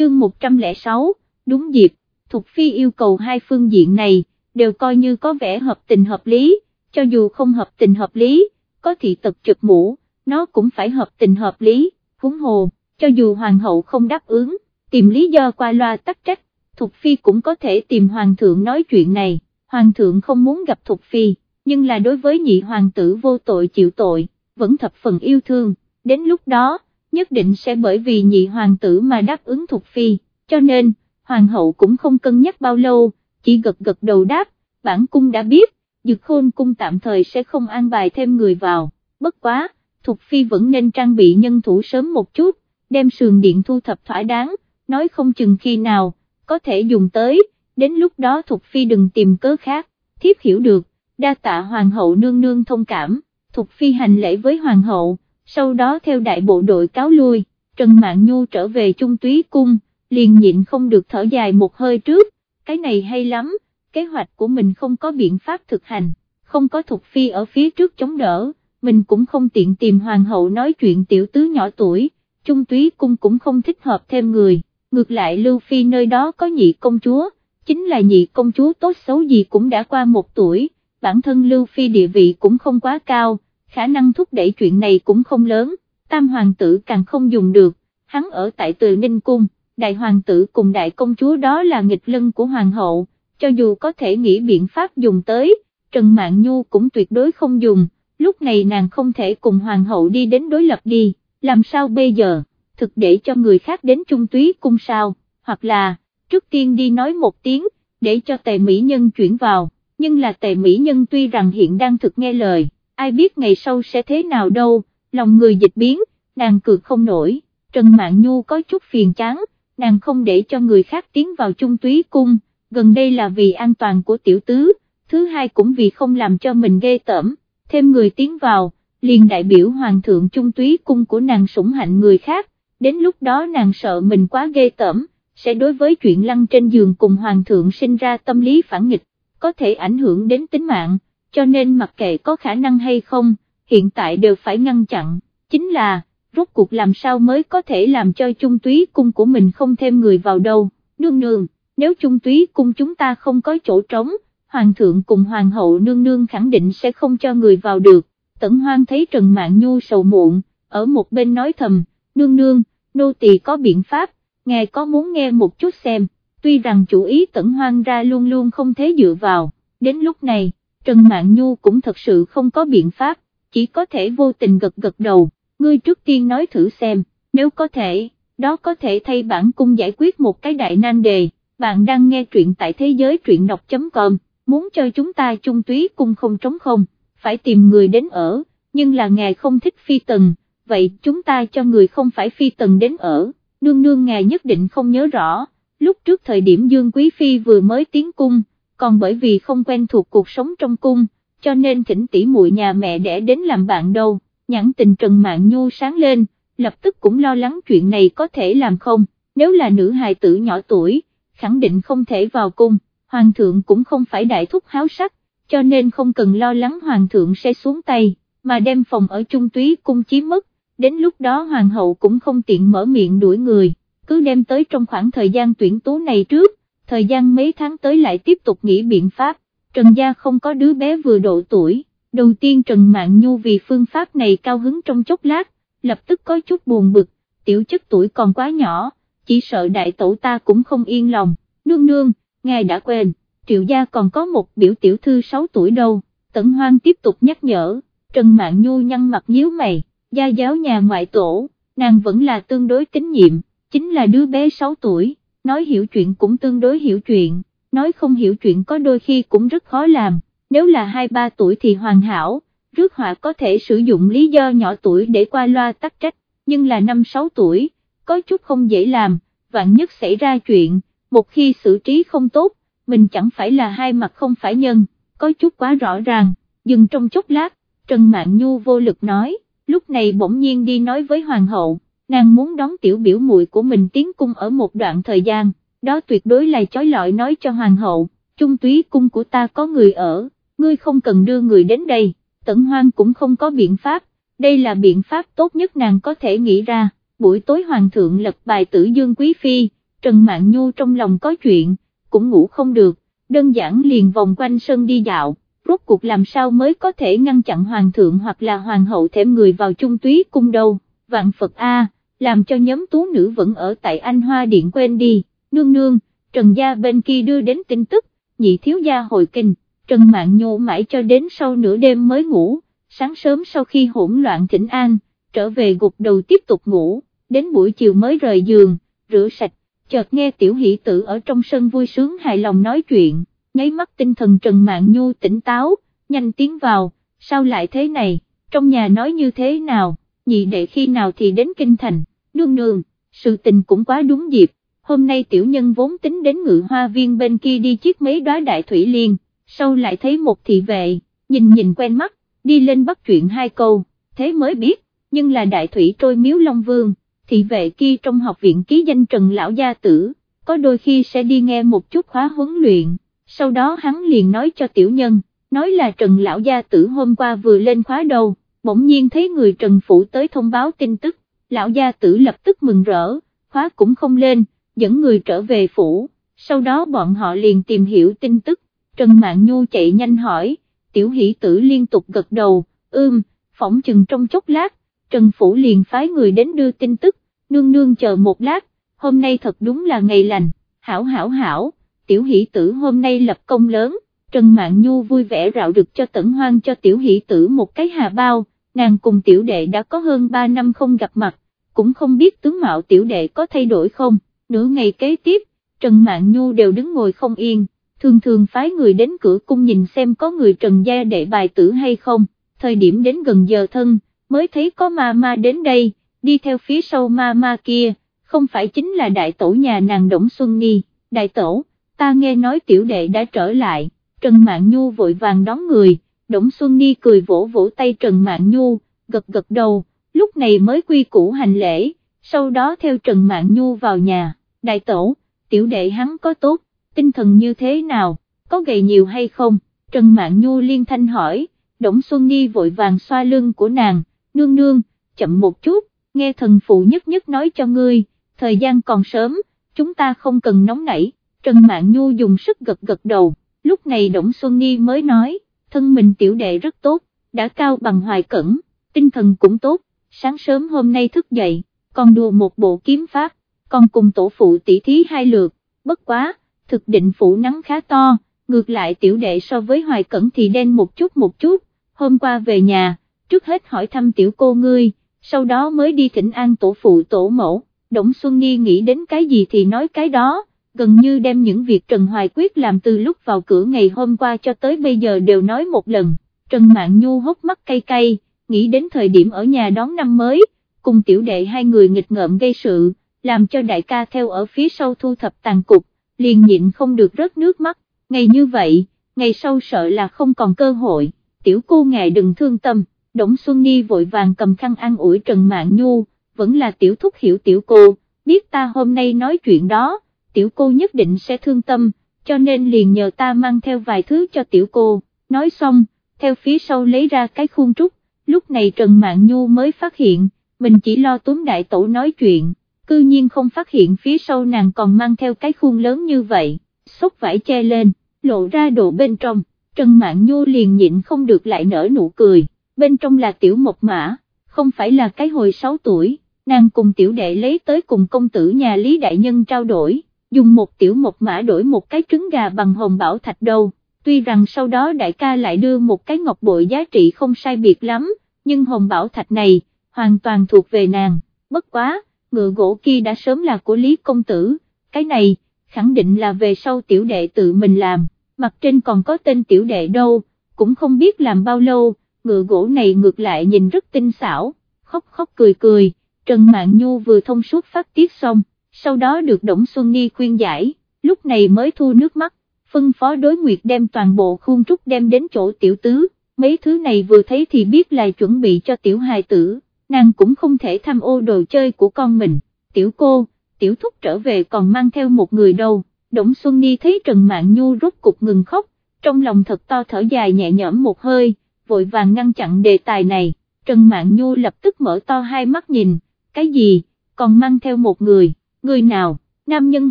chương 106, đúng dịp, Thục Phi yêu cầu hai phương diện này, đều coi như có vẻ hợp tình hợp lý, cho dù không hợp tình hợp lý, có thị tật trực mũ, nó cũng phải hợp tình hợp lý, huống hồ, cho dù hoàng hậu không đáp ứng, tìm lý do qua loa tắc trách, Thục Phi cũng có thể tìm hoàng thượng nói chuyện này, hoàng thượng không muốn gặp Thục Phi, nhưng là đối với nhị hoàng tử vô tội chịu tội, vẫn thập phần yêu thương, đến lúc đó, nhất định sẽ bởi vì nhị hoàng tử mà đáp ứng Thục Phi, cho nên, hoàng hậu cũng không cân nhắc bao lâu, chỉ gật gật đầu đáp, bản cung đã biết, dược khôn cung tạm thời sẽ không an bài thêm người vào, bất quá, Thục Phi vẫn nên trang bị nhân thủ sớm một chút, đem sườn điện thu thập thỏa đáng, nói không chừng khi nào, có thể dùng tới, đến lúc đó Thục Phi đừng tìm cớ khác, thiếp hiểu được, đa tạ hoàng hậu nương nương thông cảm, Thục Phi hành lễ với hoàng hậu, sau đó theo đại bộ đội cáo lui, Trần Mạn Nhu trở về trung túy cung, liền nhịn không được thở dài một hơi trước, cái này hay lắm, kế hoạch của mình không có biện pháp thực hành, không có Thục Phi ở phía trước chống đỡ, mình cũng không tiện tìm hoàng hậu nói chuyện tiểu tứ nhỏ tuổi, trung túy cung cũng không thích hợp thêm người, ngược lại Lưu Phi nơi đó có nhị công chúa, chính là nhị công chúa tốt xấu gì cũng đã qua một tuổi, bản thân Lưu Phi địa vị cũng không quá cao, khả năng thúc đẩy chuyện này cũng không lớn, tam hoàng tử càng không dùng được, hắn ở tại từ Ninh Cung, đại hoàng tử cùng đại công chúa đó là nghịch lân của hoàng hậu, cho dù có thể nghĩ biện pháp dùng tới, Trần Mạn Nhu cũng tuyệt đối không dùng, lúc này nàng không thể cùng hoàng hậu đi đến đối lập đi, làm sao bây giờ, thực để cho người khác đến trung túy cung sao, hoặc là, trước tiên đi nói một tiếng, để cho tề mỹ nhân chuyển vào, nhưng là tề mỹ nhân tuy rằng hiện đang thực nghe lời ai biết ngày sau sẽ thế nào đâu, lòng người dịch biến, nàng cược không nổi, Trần Mạn Nhu có chút phiền chán, nàng không để cho người khác tiến vào trung túy cung, gần đây là vì an toàn của tiểu tứ, thứ hai cũng vì không làm cho mình ghê tởm, thêm người tiến vào, liền đại biểu hoàng thượng trung túy cung của nàng sủng hạnh người khác, đến lúc đó nàng sợ mình quá ghê tởm, sẽ đối với chuyện lăn trên giường cùng hoàng thượng sinh ra tâm lý phản nghịch, có thể ảnh hưởng đến tính mạng cho nên mặc kệ có khả năng hay không, hiện tại đều phải ngăn chặn, chính là, rốt cuộc làm sao mới có thể làm cho trung túy cung của mình không thêm người vào đâu, nương nương, nếu trung túy cung chúng ta không có chỗ trống, hoàng thượng cùng hoàng hậu nương nương khẳng định sẽ không cho người vào được, tẩn hoang thấy Trần Mạng Nhu sầu muộn, ở một bên nói thầm, nương nương, nô tỳ có biện pháp, ngài có muốn nghe một chút xem, tuy rằng chủ ý tẩn hoang ra luôn luôn không thế dựa vào, đến lúc này Trần Mạn Nhu cũng thật sự không có biện pháp, chỉ có thể vô tình gật gật đầu, ngươi trước tiên nói thử xem, nếu có thể, đó có thể thay bản cung giải quyết một cái đại nan đề, bạn đang nghe truyện tại thế giới truyện đọc.com, muốn cho chúng ta chung túy cung không trống không, phải tìm người đến ở, nhưng là ngài không thích phi tần, vậy chúng ta cho người không phải phi tần đến ở, nương nương ngài nhất định không nhớ rõ, lúc trước thời điểm Dương Quý Phi vừa mới tiến cung, còn bởi vì không quen thuộc cuộc sống trong cung, cho nên thỉnh tỷ muội nhà mẹ đẻ đến làm bạn đâu, nhãn tình Trần mạng Nhu sáng lên, lập tức cũng lo lắng chuyện này có thể làm không, nếu là nữ hài tử nhỏ tuổi, khẳng định không thể vào cung, hoàng thượng cũng không phải đại thúc háo sắc, cho nên không cần lo lắng hoàng thượng sẽ xuống tay, mà đem phòng ở trung túy cung chiếm mất, đến lúc đó hoàng hậu cũng không tiện mở miệng đuổi người, cứ đem tới trong khoảng thời gian tuyển tú này trước, thời gian mấy tháng tới lại tiếp tục nghĩ biện pháp, Trần Gia không có đứa bé vừa độ tuổi, đầu tiên Trần Mạn Nhu vì phương pháp này cao hứng trong chốc lát, lập tức có chút buồn bực, tiểu chất tuổi còn quá nhỏ, chỉ sợ đại tổ ta cũng không yên lòng, nương nương, ngài đã quên, triệu gia còn có một biểu tiểu thư 6 tuổi đâu, tẩn hoang tiếp tục nhắc nhở, Trần Mạn Nhu nhăn mặt nhíu mày, gia giáo nhà ngoại tổ, nàng vẫn là tương đối tín nhiệm, chính là đứa bé 6 tuổi nói hiểu chuyện cũng tương đối hiểu chuyện, nói không hiểu chuyện có đôi khi cũng rất khó làm, nếu là 2-3 tuổi thì hoàn hảo, rước họa có thể sử dụng lý do nhỏ tuổi để qua loa tắc trách, nhưng là 5-6 tuổi, có chút không dễ làm, vạn nhất xảy ra chuyện, một khi xử trí không tốt, mình chẳng phải là hai mặt không phải nhân, có chút quá rõ ràng, dừng trong chốc lát, Trần Mạn Nhu vô lực nói, lúc này bỗng nhiên đi nói với Hoàng hậu, nàng muốn đón tiểu biểu muội của mình tiến cung ở một đoạn thời gian, đó tuyệt đối là chói lọi nói cho hoàng hậu, trung túy cung của ta có người ở, ngươi không cần đưa người đến đây, tận hoang cũng không có biện pháp, đây là biện pháp tốt nhất nàng có thể nghĩ ra, buổi tối hoàng thượng lật bài tử dương quý phi, Trần Mạn Nhu trong lòng có chuyện, cũng ngủ không được, đơn giản liền vòng quanh sân đi dạo, rốt cuộc làm sao mới có thể ngăn chặn hoàng thượng hoặc là hoàng hậu thèm người vào trung túy cung đâu, vạn Phật A, làm cho nhóm tú nữ vẫn ở tại Anh Hoa Điện quên đi, nương nương, Trần Gia bên kia đưa đến tin tức, nhị thiếu gia hồi kinh, Trần mạng Nhu mãi cho đến sau nửa đêm mới ngủ, sáng sớm sau khi hỗn loạn thỉnh an, trở về gục đầu tiếp tục ngủ, đến buổi chiều mới rời giường, rửa sạch, chợt nghe tiểu hỷ tử ở trong sân vui sướng hài lòng nói chuyện, nháy mắt tinh thần Trần mạng Nhu tỉnh táo, nhanh tiến vào, sao lại thế này, trong nhà nói như thế nào, nhị đệ khi nào thì đến kinh thành, nương nương, sự tình cũng quá đúng dịp, hôm nay tiểu nhân vốn tính đến ngự hoa viên bên kia đi chiếc mấy đóa đại thủy liên, sau lại thấy một thị vệ, nhìn nhìn quen mắt, đi lên bắt chuyện hai câu, thế mới biết, nhưng là đại thủy trôi miếu Long Vương, thị vệ kia trong học viện ký danh Trần Lão Gia Tử, có đôi khi sẽ đi nghe một chút khóa huấn luyện, sau đó hắn liền nói cho tiểu nhân, nói là Trần Lão Gia Tử hôm qua vừa lên khóa đầu, bỗng nhiên thấy người Trần Phủ tới thông báo tin tức, Lão Gia Tử lập tức mừng rỡ, khóa cũng không lên, dẫn người trở về phủ, sau đó bọn họ liền tìm hiểu tin tức, Trần Mạn Nhu chạy nhanh hỏi, tiểu hỷ tử liên tục gật đầu, ưm, phỏng chừng trong chốc lát, Trần Phủ liền phái người đến đưa tin tức, nương nương chờ một lát, hôm nay thật đúng là ngày lành, hảo hảo hảo, tiểu hỷ tử hôm nay lập công lớn, Trần Mạn Nhu vui vẻ rạo rực cho tẩn hoang cho tiểu hỷ tử một cái hà bao, nàng cùng tiểu đệ đã có hơn 3 năm không gặp mặt, cũng không biết tướng mạo tiểu đệ có thay đổi không, nửa ngày kế tiếp, Trần Mạn Nhu đều đứng ngồi không yên, thường thường phái người đến cửa cung nhìn xem có người Trần gia đệ bài tử hay không, thời điểm đến gần giờ thân, mới thấy có ma ma đến đây, đi theo phía sau ma ma kia, không phải chính là đại tổ nhà nàng Đổng Xuân Ni, đại tổ, ta nghe nói tiểu đệ đã trở lại, Trần Mạn Nhu vội vàng đón người, Đổng Xuân Ni cười vỗ vỗ tay Trần Mạn Nhu, gật gật đầu, lúc này mới quy củ hành lễ, sau đó theo Trần Mạn Nhu vào nhà, đại tổ, tiểu đệ hắn có tốt, tinh thần như thế nào, có gầy nhiều hay không, Trần Mạn Nhu liên thanh hỏi, Đổng Xuân Ni vội vàng xoa lưng của nàng, nương nương, chậm một chút, nghe thần phụ nhất nhất nói cho ngươi, thời gian còn sớm, chúng ta không cần nóng nảy, Trần Mạn Nhu dùng sức gật gật đầu, lúc này Đổng Xuân Ni mới nói, thân mình tiểu đệ rất tốt, đã cao bằng hoài cẩn, tinh thần cũng tốt, sáng sớm hôm nay thức dậy, còn đùa một bộ kiếm pháp, còn cùng tổ phụ tỷ thí hai lượt, bất quá, thực định phụ nắng khá to, ngược lại tiểu đệ so với hoài cẩn thì đen một chút một chút, hôm qua về nhà, trước hết hỏi thăm tiểu cô ngươi, sau đó mới đi thỉnh an tổ phụ tổ mẫu, Đổng Xuân Ni nghĩ đến cái gì thì nói cái đó, gần như đem những việc Trần Hoài Quyết làm từ lúc vào cửa ngày hôm qua cho tới bây giờ đều nói một lần, Trần Mạn Nhu hốc mắt cay cay, nghĩ đến thời điểm ở nhà đón năm mới, cùng tiểu đệ hai người nghịch ngợm gây sự, làm cho đại ca theo ở phía sau thu thập tàn cục, liền nhịn không được rớt nước mắt, ngày như vậy, ngày sau sợ là không còn cơ hội, tiểu cô ngài đừng thương tâm, Đổng Xuân Ni vội vàng cầm khăn ăn ủi Trần Mạn Nhu, vẫn là tiểu thúc hiểu tiểu cô, biết ta hôm nay nói chuyện đó, tiểu cô nhất định sẽ thương tâm, cho nên liền nhờ ta mang theo vài thứ cho tiểu cô, nói xong, theo phía sau lấy ra cái khuôn trúc, lúc này Trần Mạn Nhu mới phát hiện, mình chỉ lo túm đại tổ nói chuyện, cư nhiên không phát hiện phía sau nàng còn mang theo cái khuôn lớn như vậy, xốc vải che lên, lộ ra đồ bên trong, Trần Mạn Nhu liền nhịn không được lại nở nụ cười, bên trong là tiểu mộc mã, không phải là cái hồi 6 tuổi, nàng cùng tiểu đệ lấy tới cùng công tử nhà Lý Đại Nhân trao đổi, dùng một tiểu một mã đổi một cái trứng gà bằng hồng bảo thạch đâu, tuy rằng sau đó đại ca lại đưa một cái ngọc bội giá trị không sai biệt lắm, nhưng hồng bảo thạch này, hoàn toàn thuộc về nàng, bất quá, ngựa gỗ kia đã sớm là của Lý Công Tử, cái này, khẳng định là về sau tiểu đệ tự mình làm, mặt trên còn có tên tiểu đệ đâu, cũng không biết làm bao lâu, ngựa gỗ này ngược lại nhìn rất tinh xảo, khóc khóc cười cười, Trần mạng Nhu vừa thông suốt phát tiết xong, sau đó được Đổng Xuân ni khuyên giải, lúc này mới thu nước mắt, phân phó đối nguyệt đem toàn bộ khuôn trúc đem đến chỗ tiểu tứ, mấy thứ này vừa thấy thì biết là chuẩn bị cho tiểu hài tử, nàng cũng không thể tham ô đồ chơi của con mình, tiểu cô, tiểu thúc trở về còn mang theo một người đâu, Đổng Xuân Ni thấy Trần Mạn Nhu rốt cục ngừng khóc, trong lòng thật to thở dài nhẹ nhõm một hơi, vội vàng ngăn chặn đề tài này, Trần Mạn Nhu lập tức mở to hai mắt nhìn, cái gì, còn mang theo một người, người nào, nam nhân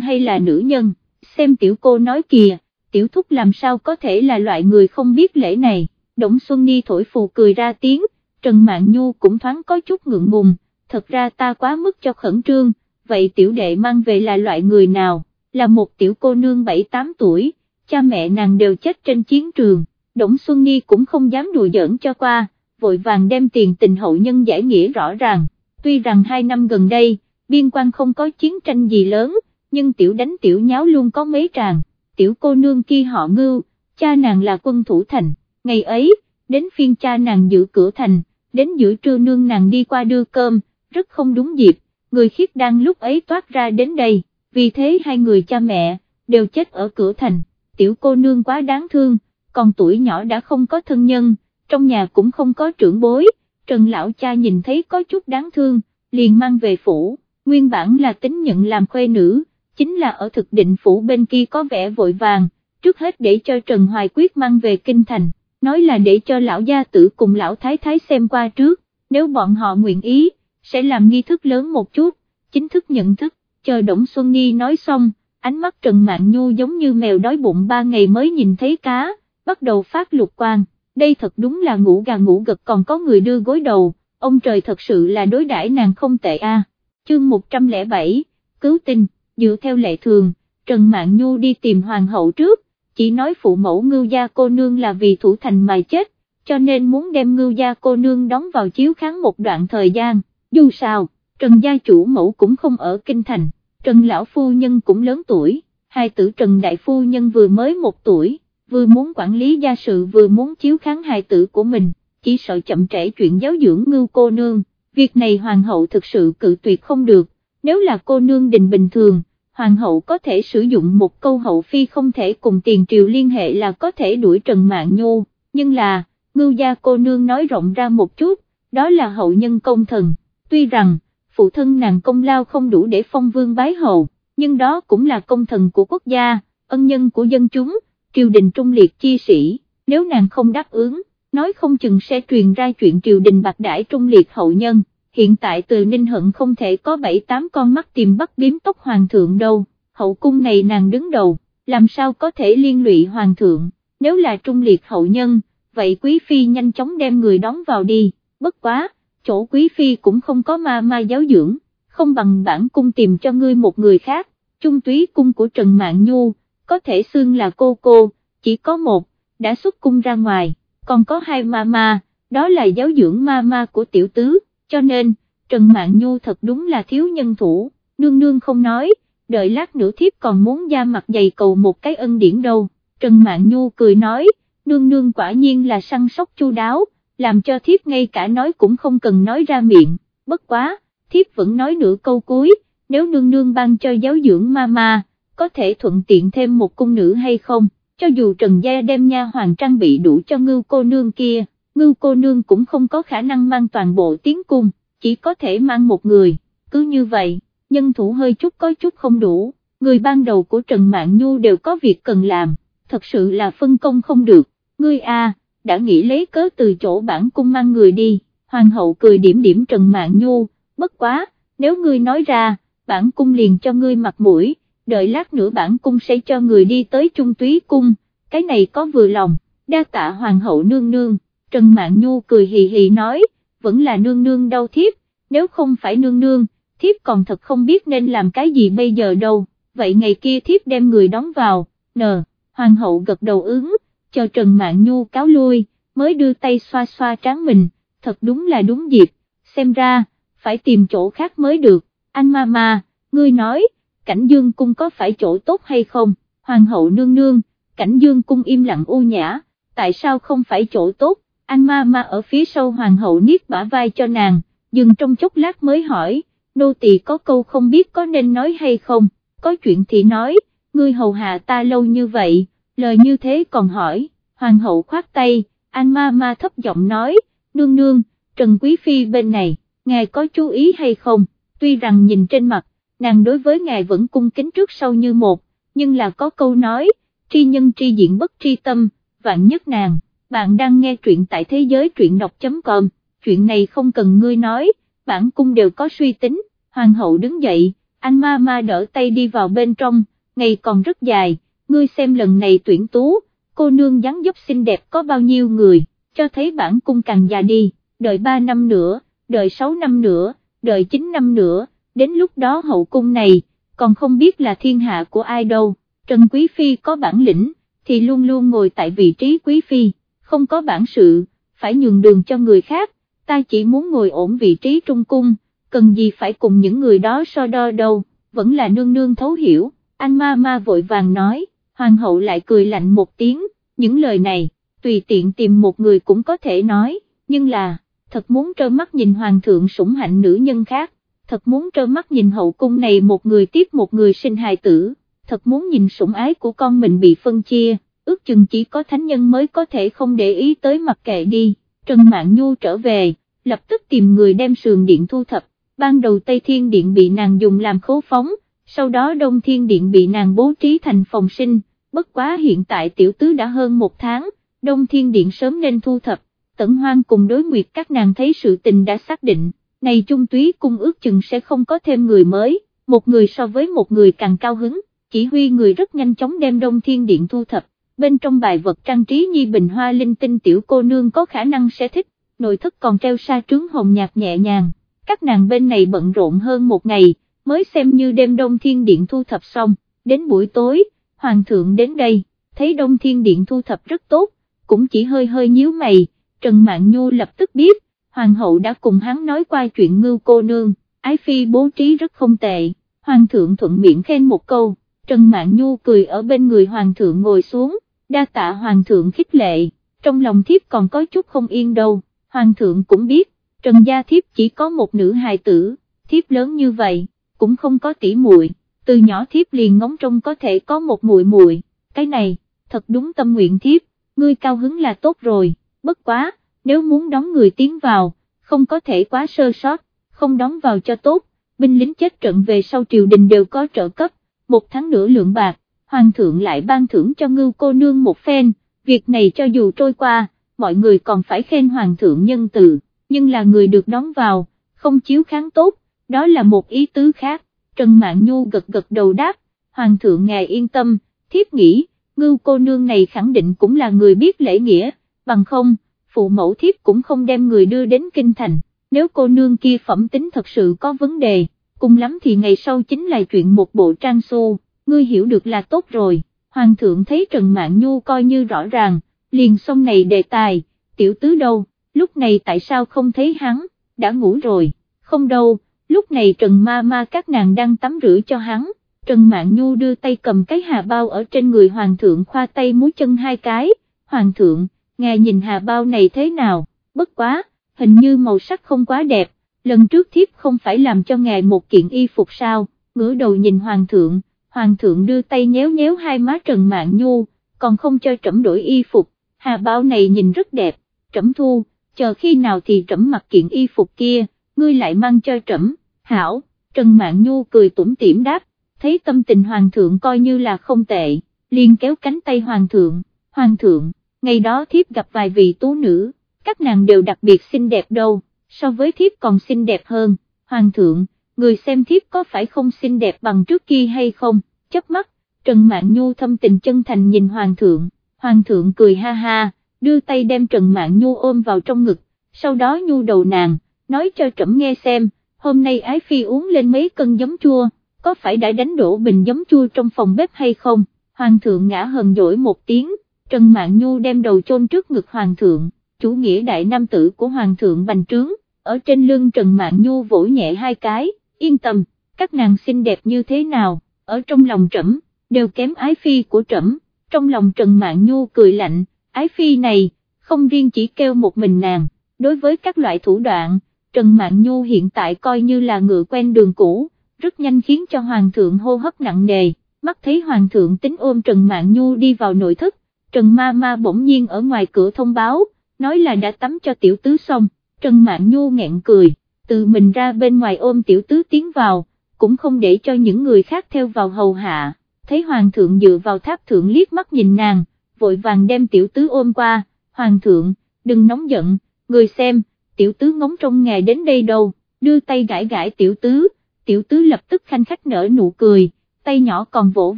hay là nữ nhân, xem tiểu cô nói kìa, tiểu thúc làm sao có thể là loại người không biết lễ này, Đổng Xuân Ni thổi phù cười ra tiếng, Trần Mạn Nhu cũng thoáng có chút ngượng ngùng, thật ra ta quá mức cho khẩn trương, vậy tiểu đệ mang về là loại người nào, là một tiểu cô nương 7-8 tuổi, cha mẹ nàng đều chết trên chiến trường, Đổng Xuân Ni cũng không dám đùa giỡn cho qua, vội vàng đem tiền tình hậu nhân giải nghĩa rõ ràng, tuy rằng hai năm gần đây, biên quan không có chiến tranh gì lớn, nhưng tiểu đánh tiểu nháo luôn có mấy tràng, tiểu cô nương kia họ ngưu, cha nàng là quân thủ thành, ngày ấy, đến phiên cha nàng giữ cửa thành, đến giữa trưa nương nàng đi qua đưa cơm, rất không đúng dịp, người khiết đang lúc ấy toát ra đến đây, vì thế hai người cha mẹ, đều chết ở cửa thành, tiểu cô nương quá đáng thương, còn tuổi nhỏ đã không có thân nhân, trong nhà cũng không có trưởng bối, Trần lão cha nhìn thấy có chút đáng thương, liền mang về phủ, nguyên bản là tính nhận làm khuê nữ, chính là ở thực định phủ bên kia có vẻ vội vàng, trước hết để cho Trần Hoài Quyết mang về kinh thành, nói là để cho lão gia tử cùng lão thái thái xem qua trước, nếu bọn họ nguyện ý, sẽ làm nghi thức lớn một chút, chính thức nhận thức, chờ Đổng Xuân Nhi nói xong, ánh mắt Trần Mạn Nhu giống như mèo đói bụng ba ngày mới nhìn thấy cá, bắt đầu phát lục quang, đây thật đúng là ngủ gà ngủ gật còn có người đưa gối đầu, ông trời thật sự là đối đãi nàng không tệ a. Chương 107, cứu tinh, dựa theo lệ thường, Trần Mạn Nhu đi tìm hoàng hậu trước, chỉ nói phụ mẫu ngưu gia cô nương là vì thủ thành mà chết, cho nên muốn đem ngưu gia cô nương đóng vào chiếu kháng một đoạn thời gian, dù sao, Trần gia chủ mẫu cũng không ở kinh thành, Trần lão phu nhân cũng lớn tuổi, hai tử Trần đại phu nhân vừa mới một tuổi, vừa muốn quản lý gia sự vừa muốn chiếu kháng hài tử của mình, chỉ sợ chậm trễ chuyện giáo dưỡng ngưu cô nương, việc này hoàng hậu thực sự cự tuyệt không được, nếu là cô nương đình bình thường, hoàng hậu có thể sử dụng một câu hậu phi không thể cùng tiền triều liên hệ là có thể đuổi Trần Mạng Nhô, nhưng là, ngưu gia cô nương nói rộng ra một chút, đó là hậu nhân công thần, tuy rằng, phụ thân nàng công lao không đủ để phong vương bái hậu, nhưng đó cũng là công thần của quốc gia, ân nhân của dân chúng, triều đình trung liệt chi sĩ, nếu nàng không đáp ứng, nói không chừng sẽ truyền ra chuyện triều đình bạc đãi trung liệt hậu nhân, hiện tại từ Ninh Hận không thể có 7-8 con mắt tìm bắt biếm tóc hoàng thượng đâu, hậu cung này nàng đứng đầu, làm sao có thể liên lụy hoàng thượng, nếu là trung liệt hậu nhân, vậy quý phi nhanh chóng đem người đón vào đi, bất quá, chỗ quý phi cũng không có ma ma giáo dưỡng, không bằng bản cung tìm cho ngươi một người khác, trung túy cung của Trần Mạng Nhu, có thể xưng là cô cô, chỉ có một, đã xuất cung ra ngoài, còn có hai ma ma, đó là giáo dưỡng ma ma của tiểu tứ, cho nên, Trần Mạn Nhu thật đúng là thiếu nhân thủ, nương nương không nói, đợi lát nữa thiếp còn muốn ra mặt dày cầu một cái ân điển đâu, Trần Mạn Nhu cười nói, nương nương quả nhiên là săn sóc chu đáo, làm cho thiếp ngay cả nói cũng không cần nói ra miệng, bất quá, thiếp vẫn nói nửa câu cuối, nếu nương nương ban cho giáo dưỡng ma ma, có thể thuận tiện thêm một cung nữ hay không, cho dù Trần Gia đem nha hoàng trang bị đủ cho ngưu cô nương kia, ngưu cô nương cũng không có khả năng mang toàn bộ tiến cung, chỉ có thể mang một người, cứ như vậy, nhân thủ hơi chút có chút không đủ, người ban đầu của Trần Mạn Nhu đều có việc cần làm, thật sự là phân công không được, ngươi a đã nghĩ lấy cớ từ chỗ bản cung mang người đi, hoàng hậu cười điểm điểm Trần Mạn Nhu, bất quá, nếu ngươi nói ra, bản cung liền cho ngươi mặt mũi, đợi lát nữa bản cung sẽ cho người đi tới trung túy cung, cái này có vừa lòng, đa tạ hoàng hậu nương nương, Trần Mạn Nhu cười hì hì nói, vẫn là nương nương đau thiếp, nếu không phải nương nương, thiếp còn thật không biết nên làm cái gì bây giờ đâu, vậy ngày kia thiếp đem người đóng vào, nờ, hoàng hậu gật đầu ứng, cho Trần Mạn Nhu cáo lui, mới đưa tay xoa xoa trán mình, thật đúng là đúng dịp, xem ra, phải tìm chỗ khác mới được, anh ma ma, ngươi nói, cảnh dương cung có phải chỗ tốt hay không, hoàng hậu nương nương, cảnh dương cung im lặng u nhã, tại sao không phải chỗ tốt, An ma ma ở phía sau hoàng hậu niết bả vai cho nàng, dừng trong chốc lát mới hỏi, nô tỳ có câu không biết có nên nói hay không, có chuyện thì nói, ngươi hầu hạ ta lâu như vậy, lời như thế còn hỏi, hoàng hậu khoát tay, An ma ma thấp giọng nói, nương nương, Trần Quý Phi bên này, ngài có chú ý hay không, tuy rằng nhìn trên mặt, nàng đối với ngài vẫn cung kính trước sau như một, nhưng là có câu nói, tri nhân tri diện bất tri tâm, vạn nhất nàng, bạn đang nghe truyện tại thế giới truyện đọc.com, chuyện này không cần ngươi nói, bản cung đều có suy tính, hoàng hậu đứng dậy, anh ma ma đỡ tay đi vào bên trong, ngày còn rất dài, ngươi xem lần này tuyển tú, cô nương dáng dấp xinh đẹp có bao nhiêu người, cho thấy bản cung càng già đi, đợi 3 năm nữa, đợi 6 năm nữa, đợi 9 năm nữa, đến lúc đó hậu cung này, còn không biết là thiên hạ của ai đâu, Trần Quý Phi có bản lĩnh, thì luôn luôn ngồi tại vị trí Quý Phi, không có bản sự, phải nhường đường cho người khác, ta chỉ muốn ngồi ổn vị trí trung cung, cần gì phải cùng những người đó so đo đâu, vẫn là nương nương thấu hiểu, anh ma ma vội vàng nói, hoàng hậu lại cười lạnh một tiếng, những lời này, tùy tiện tìm một người cũng có thể nói, nhưng là, thật muốn trơ mắt nhìn hoàng thượng sủng hạnh nữ nhân khác, thật muốn trơ mắt nhìn hậu cung này một người tiếp một người sinh hài tử, thật muốn nhìn sủng ái của con mình bị phân chia, ước chừng chỉ có thánh nhân mới có thể không để ý tới mặt kệ đi, Trần Mạn Nhu trở về, lập tức tìm người đem sườn điện thu thập, ban đầu Tây Thiên Điện bị nàng dùng làm khố phóng, sau đó Đông Thiên Điện bị nàng bố trí thành phòng sinh, bất quá hiện tại tiểu tứ đã hơn một tháng, Đông Thiên Điện sớm nên thu thập, tẩn hoang cùng đối nguyệt các nàng thấy sự tình đã xác định, này trung túy cung ước chừng sẽ không có thêm người mới, một người so với một người càng cao hứng, chỉ huy người rất nhanh chóng đem Đông Thiên Điện thu thập, bên trong bài vật trang trí nhi bình hoa linh tinh tiểu cô nương có khả năng sẽ thích, nội thất còn treo sa trướng hồng nhạt nhẹ nhàng, các nàng bên này bận rộn hơn một ngày, mới xem như đêm Đông Thiên Điện thu thập xong, đến buổi tối, Hoàng thượng đến đây, thấy Đông Thiên Điện thu thập rất tốt, cũng chỉ hơi hơi nhíu mày, Trần Mạn Nhu lập tức biết, Hoàng hậu đã cùng hắn nói qua chuyện ngưu cô nương, ái phi bố trí rất không tệ, Hoàng thượng thuận miệng khen một câu, Trần Mạn Nhu cười ở bên người Hoàng thượng ngồi xuống, đa tạ Hoàng thượng khích lệ, trong lòng thiếp còn có chút không yên đâu, Hoàng thượng cũng biết, Trần Gia thiếp chỉ có một nữ hài tử, thiếp lớn như vậy, cũng không có tỉ muội, từ nhỏ thiếp liền ngóng trông có thể có một muội muội, cái này, thật đúng tâm nguyện thiếp, ngươi cao hứng là tốt rồi, bất quá, nếu muốn đón người tiến vào, không có thể quá sơ sót, không đón vào cho tốt, binh lính chết trận về sau triều đình đều có trợ cấp, một tháng nữa lượng bạc, hoàng thượng lại ban thưởng cho ngưu cô nương một phen, việc này cho dù trôi qua, mọi người còn phải khen hoàng thượng nhân từ, nhưng là người được đón vào, không chiếu kháng tốt, đó là một ý tứ khác, Trần Mạn Nhu gật gật đầu đáp, hoàng thượng ngài yên tâm, thiếp nghĩ, ngưu cô nương này khẳng định cũng là người biết lễ nghĩa, bằng không, phụ mẫu thiếp cũng không đem người đưa đến kinh thành, nếu cô nương kia phẩm tính thật sự có vấn đề, cùng lắm thì ngày sau chính là chuyện một bộ trang xô, ngươi hiểu được là tốt rồi, hoàng thượng thấy Trần mạng Nhu coi như rõ ràng, liền xong này đề tài, tiểu tứ đâu, lúc này tại sao không thấy hắn, đã ngủ rồi, không đâu, lúc này Trần Ma Ma các nàng đang tắm rửa cho hắn, Trần Mạn Nhu đưa tay cầm cái hà bao ở trên người hoàng thượng khoa tay múi chân hai cái, hoàng thượng, ngài nhìn hà bao này thế nào, bất quá, hình như màu sắc không quá đẹp, lần trước thiếp không phải làm cho ngài một kiện y phục sao, ngửa đầu nhìn hoàng thượng, hoàng thượng đưa tay nhéo nhéo hai má Trần mạng Nhu, còn không cho trẫm đổi y phục, hà bao này nhìn rất đẹp, trẫm thu, chờ khi nào thì trẫm mặc kiện y phục kia, ngươi lại mang cho trẫm, hảo, Trần mạng Nhu cười tủm tỉm đáp, thấy tâm tình hoàng thượng coi như là không tệ, liền kéo cánh tay hoàng thượng, hoàng thượng, ngày đó thiếp gặp vài vị tú nữ, các nàng đều đặc biệt xinh đẹp đâu, so với thiếp còn xinh đẹp hơn, hoàng thượng, người xem thiếp có phải không xinh đẹp bằng trước kia hay không, chớp mắt, Trần Mạn Nhu thâm tình chân thành nhìn hoàng thượng, hoàng thượng cười ha ha, đưa tay đem Trần Mạn Nhu ôm vào trong ngực, sau đó nhu đầu nàng, nói cho trẫm nghe xem, hôm nay ái phi uống lên mấy cân giấm chua, có phải đã đánh đổ bình giấm chua trong phòng bếp hay không, hoàng thượng ngã hờn dỗi một tiếng, Trần Mạn Nhu đem đầu chôn trước ngực hoàng thượng, chủ nghĩa đại nam tử của hoàng thượng bành trướng, ở trên lưng Trần Mạn Nhu vỗ nhẹ hai cái, yên tâm, các nàng xinh đẹp như thế nào, ở trong lòng trẫm đều kém ái phi của trẫm. trong lòng Trần Mạn Nhu cười lạnh, ái phi này, không riêng chỉ kêu một mình nàng, đối với các loại thủ đoạn, Trần Mạn Nhu hiện tại coi như là ngựa quen đường cũ, rất nhanh khiến cho Hoàng thượng hô hấp nặng nề, mắt thấy Hoàng thượng tính ôm Trần Mạn Nhu đi vào nội thất, Trần Ma Ma bỗng nhiên ở ngoài cửa thông báo, nói là đã tắm cho tiểu tứ xong, Trần Mạn Nhu nghẹn cười, tự mình ra bên ngoài ôm tiểu tứ tiến vào, cũng không để cho những người khác theo vào hầu hạ, thấy Hoàng thượng dựa vào tháp thượng liếc mắt nhìn nàng, vội vàng đem tiểu tứ ôm qua, Hoàng thượng, đừng nóng giận, người xem, tiểu tứ ngóng trong ngày đến đây đâu, đưa tay gãi gãi tiểu tứ, tiểu tứ lập tức khanh khách nở nụ cười, tay nhỏ còn vỗ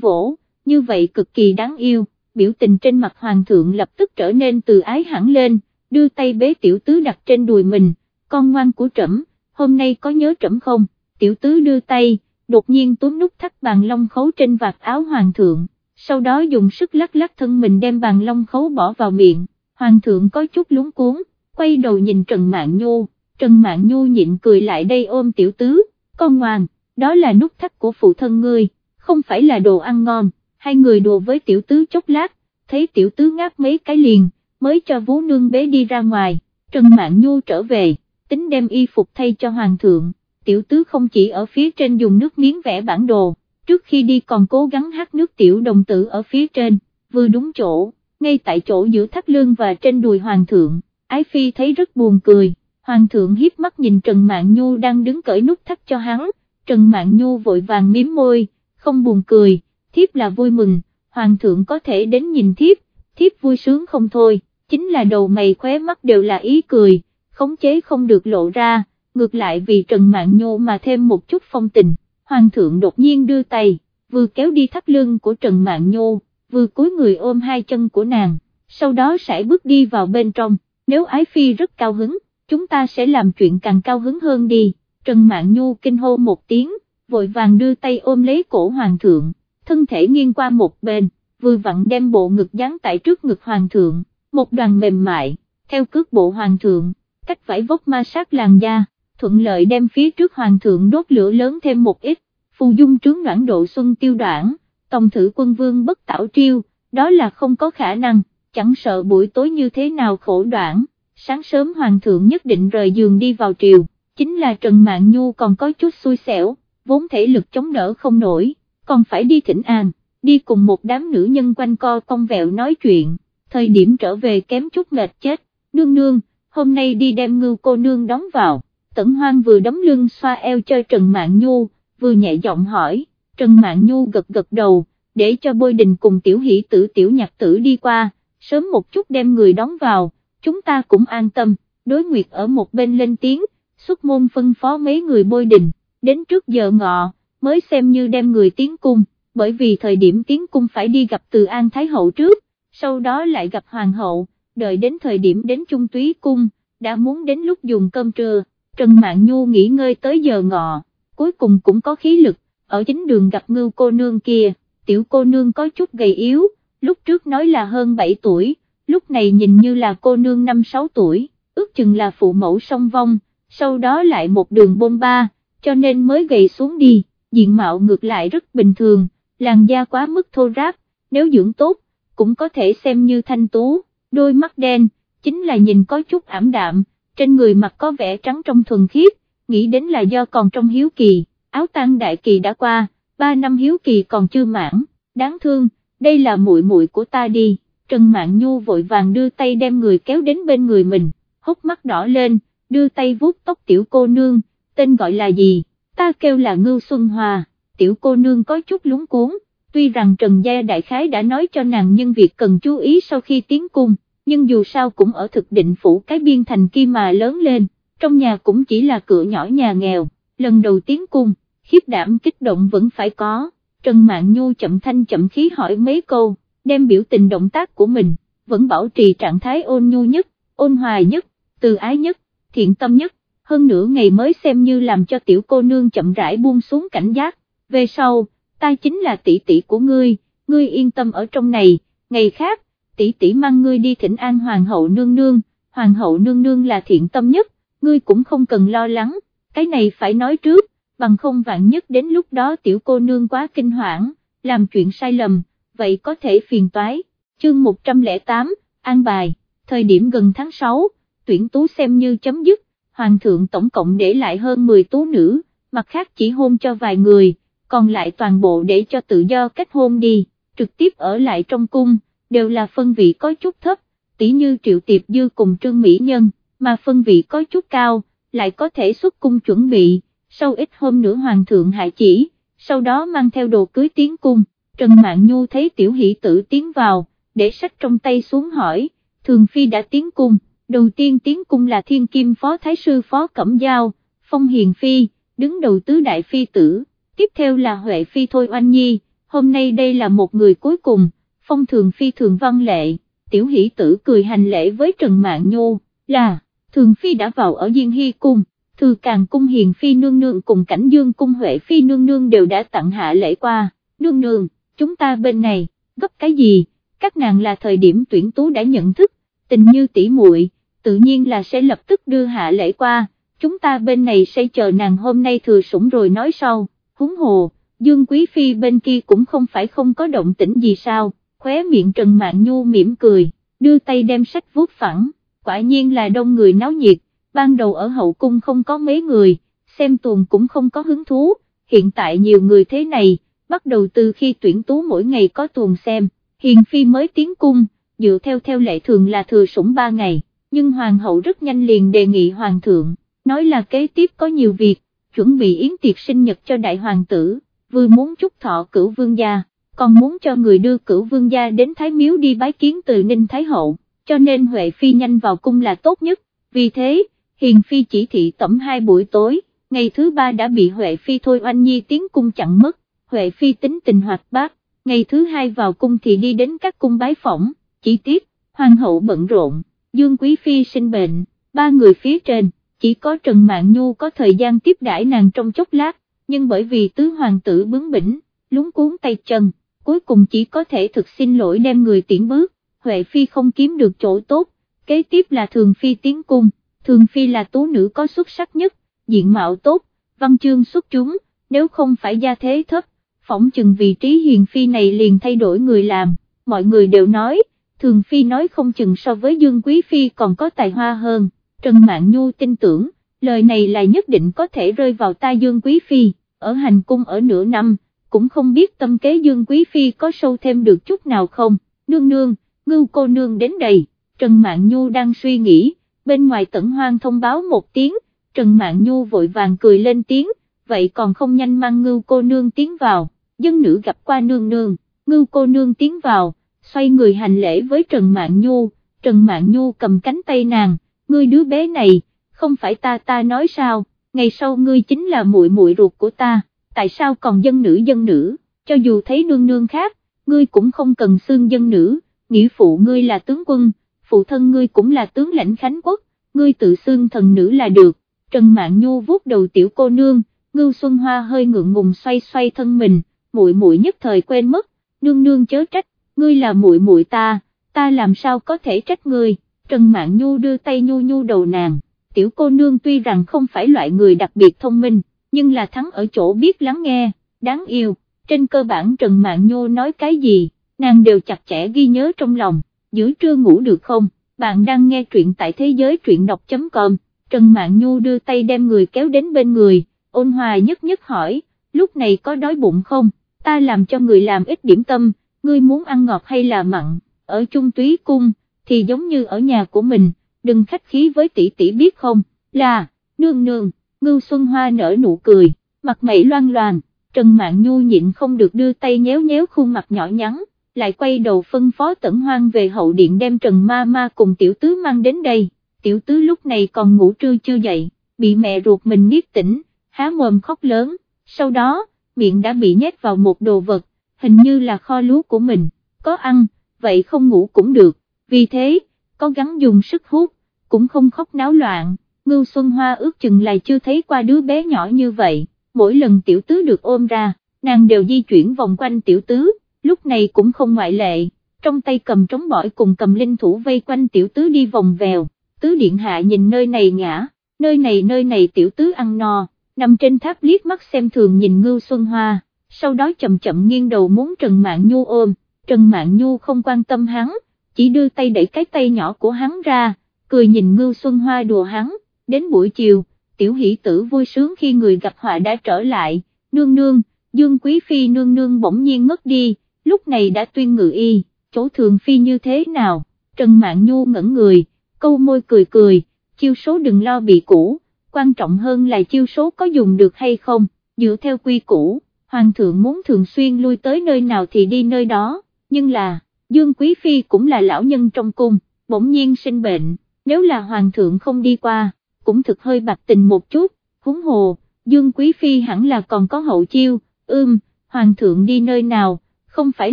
vỗ, như vậy cực kỳ đáng yêu, biểu tình trên mặt hoàng thượng lập tức trở nên từ ái hẳn lên, đưa tay bế tiểu tứ đặt trên đùi mình, con ngoan của trẫm, hôm nay có nhớ trẫm không, tiểu tứ đưa tay, đột nhiên túm nút thắt bàn long khấu trên vạt áo hoàng thượng, sau đó dùng sức lắc lắc thân mình đem bàn long khấu bỏ vào miệng, hoàng thượng có chút lúng cuốn, quay đầu nhìn Trần Mạn Nhu, Trần Mạn Nhu nhịn cười lại đây ôm tiểu tứ, con ngoan, đó là nút thắt của phụ thân ngươi, không phải là đồ ăn ngon, hai người đùa với tiểu tứ chốc lát, thấy tiểu tứ ngáp mấy cái liền, mới cho vú nương bế đi ra ngoài, Trần Mạn Nhu trở về, tính đem y phục thay cho hoàng thượng, tiểu tứ không chỉ ở phía trên dùng nước miếng vẽ bản đồ, trước khi đi còn cố gắng hát nước tiểu đồng tử ở phía trên, vừa đúng chỗ, ngay tại chỗ giữa thắt lưng và trên đùi hoàng thượng, ái phi thấy rất buồn cười, hoàng thượng hiếp mắt nhìn Trần Mạn Nhu đang đứng cởi nút thắt cho hắn, Trần Mạn Nhu vội vàng miếm môi, không buồn cười, thiếp là vui mừng, hoàng thượng có thể đến nhìn thiếp, thiếp vui sướng không thôi, chính là đầu mày khóe mắt đều là ý cười, khống chế không được lộ ra, ngược lại vì Trần Mạn Nhô mà thêm một chút phong tình, hoàng thượng đột nhiên đưa tay, vừa kéo đi thắt lưng của Trần Mạn Nhô, vừa cúi người ôm hai chân của nàng, sau đó sẽ bước đi vào bên trong, nếu ái phi rất cao hứng, chúng ta sẽ làm chuyện càng cao hứng hơn đi, Trần Mạn Nhô kinh hô một tiếng, vội vàng đưa tay ôm lấy cổ hoàng thượng, thân thể nghiêng qua một bên, vừa vặn đem bộ ngực dán tại trước ngực hoàng thượng, một đoàn mềm mại, theo cước bộ hoàng thượng, cách vải vóc ma sát làn da, thuận lợi đem phía trước hoàng thượng đốt lửa lớn thêm một ít, phù dung trướng noãn độ xuân tiêu đoạn, tổng thử quân vương bất tảo triêu, đó là không có khả năng, chẳng sợ buổi tối như thế nào khổ đoạn, sáng sớm hoàng thượng nhất định rời giường đi vào triều, chính là Trần mạng Nhu còn có chút xui xẻo, vốn thể lực chống đỡ không nổi, còn phải đi thỉnh an, đi cùng một đám nữ nhân quanh co cong vẹo nói chuyện, thời điểm trở về kém chút mệt chết, nương nương, hôm nay đi đem ngưu cô nương đóng vào, tẩn hoang vừa đấm lưng xoa eo cho Trần Mạn Nhu, vừa nhẹ giọng hỏi, Trần Mạn Nhu gật gật đầu, để cho bôi đình cùng tiểu hỷ tử tiểu nhạc tử đi qua, sớm một chút đem người đóng vào, chúng ta cũng an tâm, đối nguyệt ở một bên lên tiếng, xuất môn phân phó mấy người bôi đình, đến trước giờ ngọ, mới xem như đem người tiến cung, bởi vì thời điểm tiến cung phải đi gặp từ An Thái Hậu trước, sau đó lại gặp Hoàng Hậu, đợi đến thời điểm đến Trung Túy Cung, đã muốn đến lúc dùng cơm trưa, Trần Mạn Nhu nghỉ ngơi tới giờ ngọ, cuối cùng cũng có khí lực, ở chính đường gặp ngưu cô nương kia, tiểu cô nương có chút gầy yếu, lúc trước nói là hơn 7 tuổi, lúc này nhìn như là cô nương 5-6 tuổi, ước chừng là phụ mẫu song vong, sau đó lại một đường bôn ba, cho nên mới gầy xuống đi, diện mạo ngược lại rất bình thường, làn da quá mức thô ráp, nếu dưỡng tốt, cũng có thể xem như thanh tú, đôi mắt đen, chính là nhìn có chút ảm đạm, trên người mặt có vẻ trắng trong thuần khiết, nghĩ đến là do còn trong hiếu kỳ, áo tang đại kỳ đã qua, ba năm hiếu kỳ còn chưa mãn, đáng thương, đây là muội muội của ta đi, Trần Mạn Nhu vội vàng đưa tay đem người kéo đến bên người mình, hốc mắt đỏ lên, đưa tay vuốt tóc tiểu cô nương, tên gọi là gì, ta kêu là Ngưu Xuân Hòa, tiểu cô nương có chút lúng cuốn, tuy rằng Trần Gia Đại Khái đã nói cho nàng nhưng việc cần chú ý sau khi tiến cung, nhưng dù sao cũng ở thực định phủ cái biên thành kia mà lớn lên, trong nhà cũng chỉ là cửa nhỏ nhà nghèo, lần đầu tiến cung, khiếp đảm kích động vẫn phải có, Trần mạng Nhu chậm thanh chậm khí hỏi mấy câu, đem biểu tình động tác của mình, vẫn bảo trì trạng thái ôn nhu nhất, ôn hòa nhất, từ ái nhất, thiện tâm nhất, hơn nửa ngày mới xem như làm cho tiểu cô nương chậm rãi buông xuống cảnh giác, về sau, ta chính là tỷ tỷ của ngươi, ngươi yên tâm ở trong này, ngày khác, tỷ tỷ mang ngươi đi thỉnh an hoàng hậu nương nương, hoàng hậu nương nương là thiện tâm nhất, ngươi cũng không cần lo lắng, cái này phải nói trước, bằng không vạn nhất đến lúc đó tiểu cô nương quá kinh hoảng, làm chuyện sai lầm, vậy có thể phiền toái. Chương 108, An Bài, thời điểm gần tháng 6, tuyển tú xem như chấm dứt, Hoàng thượng tổng cộng để lại hơn 10 tú nữ, mặt khác chỉ hôn cho vài người, còn lại toàn bộ để cho tự do kết hôn đi, trực tiếp ở lại trong cung, đều là phân vị có chút thấp, tỷ như triệu tiệp dư cùng trương mỹ nhân, mà phân vị có chút cao, lại có thể xuất cung chuẩn bị, sau ít hôm nữa hoàng thượng hạ chỉ, sau đó mang theo đồ cưới tiến cung, Trần Mạn Nhu thấy tiểu hỷ tử tiến vào, để sách trong tay xuống hỏi, thường phi đã tiến cung, đầu tiên tiến cung là thiên kim phó thái sư phó cẩm giao, phong hiền phi, đứng đầu tứ đại phi tử, tiếp theo là Huệ Phi Thôi Oanh Nhi, hôm nay đây là một người cuối cùng, phong thường phi thường văn lệ, tiểu hỷ tử cười hành lễ với Trần Mạng Nhô, là, thường phi đã vào ở Diên Hy Cung, thư càng cung hiền phi nương nương cùng cảnh dương cung Huệ Phi nương nương đều đã tặng hạ lễ qua, nương nương, chúng ta bên này, gấp cái gì, các nàng là thời điểm tuyển tú đã nhận thức, tình như tỷ muội, tự nhiên là sẽ lập tức đưa hạ lễ qua, chúng ta bên này sẽ chờ nàng hôm nay thừa sủng rồi nói sau, húng hồ, Dương Quý Phi bên kia cũng không phải không có động tĩnh gì sao, khóe miệng Trần Mạn Nhu mỉm cười, đưa tay đem sách vuốt phẳng, quả nhiên là đông người náo nhiệt, ban đầu ở hậu cung không có mấy người, xem tuồng cũng không có hứng thú, hiện tại nhiều người thế này, bắt đầu từ khi tuyển tú mỗi ngày có tuồng xem, Hiền Phi mới tiến cung, dựa theo theo lệ thường là thừa sủng ba ngày, nhưng Hoàng hậu rất nhanh liền đề nghị Hoàng thượng, nói là kế tiếp có nhiều việc, chuẩn bị yến tiệc sinh nhật cho đại hoàng tử, vừa muốn chúc thọ cửu vương gia, còn muốn cho người đưa cửu vương gia đến Thái Miếu đi bái kiến từ Ninh Thái Hậu, cho nên Huệ Phi nhanh vào cung là tốt nhất, vì thế, Hiền Phi chỉ thị tẩm hai buổi tối, ngày thứ ba đã bị Huệ Phi thôi oanh nhi tiến cung chặn mất, Huệ Phi tính tình hoạt bát, ngày thứ hai vào cung thì đi đến các cung bái phỏng, chỉ tiếc, Hoàng hậu bận rộn, Dương Quý Phi sinh bệnh, ba người phía trên chỉ có Trần Mạn Nhu có thời gian tiếp đãi nàng trong chốc lát, nhưng bởi vì tứ hoàng tử bướng bỉnh, lúng cuốn tay chân, cuối cùng chỉ có thể thực xin lỗi đem người tiễn bước, Huệ Phi không kiếm được chỗ tốt, kế tiếp là Thường Phi tiến cung, Thường Phi là tú nữ có xuất sắc nhất, diện mạo tốt, văn chương xuất chúng, nếu không phải gia thế thấp, phỏng chừng vị trí hiền phi này liền thay đổi người làm, mọi người đều nói, Thường Phi nói không chừng so với Dương Quý Phi còn có tài hoa hơn. Trần Mạn Nhu tin tưởng, lời này là nhất định có thể rơi vào tai Dương Quý Phi, ở hành cung ở nửa năm, cũng không biết tâm kế Dương Quý Phi có sâu thêm được chút nào không, nương nương, ngưu cô nương đến đây, Trần Mạn Nhu đang suy nghĩ, bên ngoài tận hoang thông báo một tiếng, Trần Mạn Nhu vội vàng cười lên tiếng, vậy còn không nhanh mang ngưu cô nương tiến vào, dân nữ gặp qua nương nương, ngưu cô nương tiến vào, xoay người hành lễ với Trần Mạn Nhu, Trần Mạn Nhu cầm cánh tay nàng, ngươi đứa bé này, không phải ta ta nói sao, ngày sau ngươi chính là muội muội ruột của ta, tại sao còn dân nữ dân nữ, cho dù thấy nương nương khác, ngươi cũng không cần xương dân nữ, nghĩa phụ ngươi là tướng quân, phụ thân ngươi cũng là tướng lãnh khánh quốc, ngươi tự xương thần nữ là được, Trần Mạn Nhu vuốt đầu tiểu cô nương, Ngưu Xuân Hoa hơi ngượng ngùng xoay xoay thân mình, muội muội nhất thời quên mất, nương nương chớ trách, ngươi là muội muội ta, ta làm sao có thể trách ngươi. Trần Mạn Nhu đưa tay nhu nhu đầu nàng, tiểu cô nương tuy rằng không phải loại người đặc biệt thông minh, nhưng là thắng ở chỗ biết lắng nghe, đáng yêu, trên cơ bản Trần Mạn Nhu nói cái gì, nàng đều chặt chẽ ghi nhớ trong lòng, giữa trưa ngủ được không, bạn đang nghe truyện tại thế giới truyện đọc.com, Trần Mạn Nhu đưa tay đem người kéo đến bên người, ôn hòa nhất nhất hỏi, lúc này có đói bụng không, ta làm cho người làm ít điểm tâm, ngươi muốn ăn ngọt hay là mặn, ở trung túy cung thì giống như ở nhà của mình, đừng khách khí với tỷ tỷ biết không, là, nương nương, ngưu xuân hoa nở nụ cười, mặt mày loan loàn, Trần Mạn Nhu nhịn không được đưa tay nhéo nhéo khuôn mặt nhỏ nhắn, lại quay đầu phân phó tẩn hoang về hậu điện đem Trần Ma Ma cùng tiểu tứ mang đến đây, tiểu tứ lúc này còn ngủ trưa chưa dậy, bị mẹ ruột mình niết tỉnh, há mồm khóc lớn, sau đó, miệng đã bị nhét vào một đồ vật, hình như là kho lúa của mình, có ăn, vậy không ngủ cũng được, vì thế, có gắn dùng sức hút, cũng không khóc náo loạn, Ngưu Xuân Hoa ước chừng là chưa thấy qua đứa bé nhỏ như vậy, mỗi lần tiểu tứ được ôm ra, nàng đều di chuyển vòng quanh tiểu tứ, lúc này cũng không ngoại lệ, trong tay cầm trống bỏi cùng cầm linh thủ vây quanh tiểu tứ đi vòng vèo, tứ điện hạ nhìn nơi này ngã, nơi này nơi này tiểu tứ ăn no, nằm trên tháp liếc mắt xem thường nhìn Ngưu Xuân Hoa, sau đó chậm chậm nghiêng đầu muốn Trần Mạn Nhu ôm, Trần Mạn Nhu không quan tâm hắn, chỉ đưa tay đẩy cái tay nhỏ của hắn ra, cười nhìn Ngưu Xuân Hoa đùa hắn, đến buổi chiều, tiểu hỷ tử vui sướng khi người gặp họa đã trở lại, nương nương, Dương Quý Phi nương nương bỗng nhiên ngất đi, lúc này đã tuyên ngự y, chỗ thường phi như thế nào, Trần Mạn Nhu ngẩn người, câu môi cười cười, chiêu số đừng lo bị cũ, quan trọng hơn là chiêu số có dùng được hay không, dựa theo quy củ, Hoàng thượng muốn thường xuyên lui tới nơi nào thì đi nơi đó nhưng là, Dương Quý Phi cũng là lão nhân trong cung, bỗng nhiên sinh bệnh, nếu là Hoàng thượng không đi qua, cũng thực hơi bạc tình một chút, húng hồ, Dương Quý Phi hẳn là còn có hậu chiêu, ưm, Hoàng thượng đi nơi nào, không phải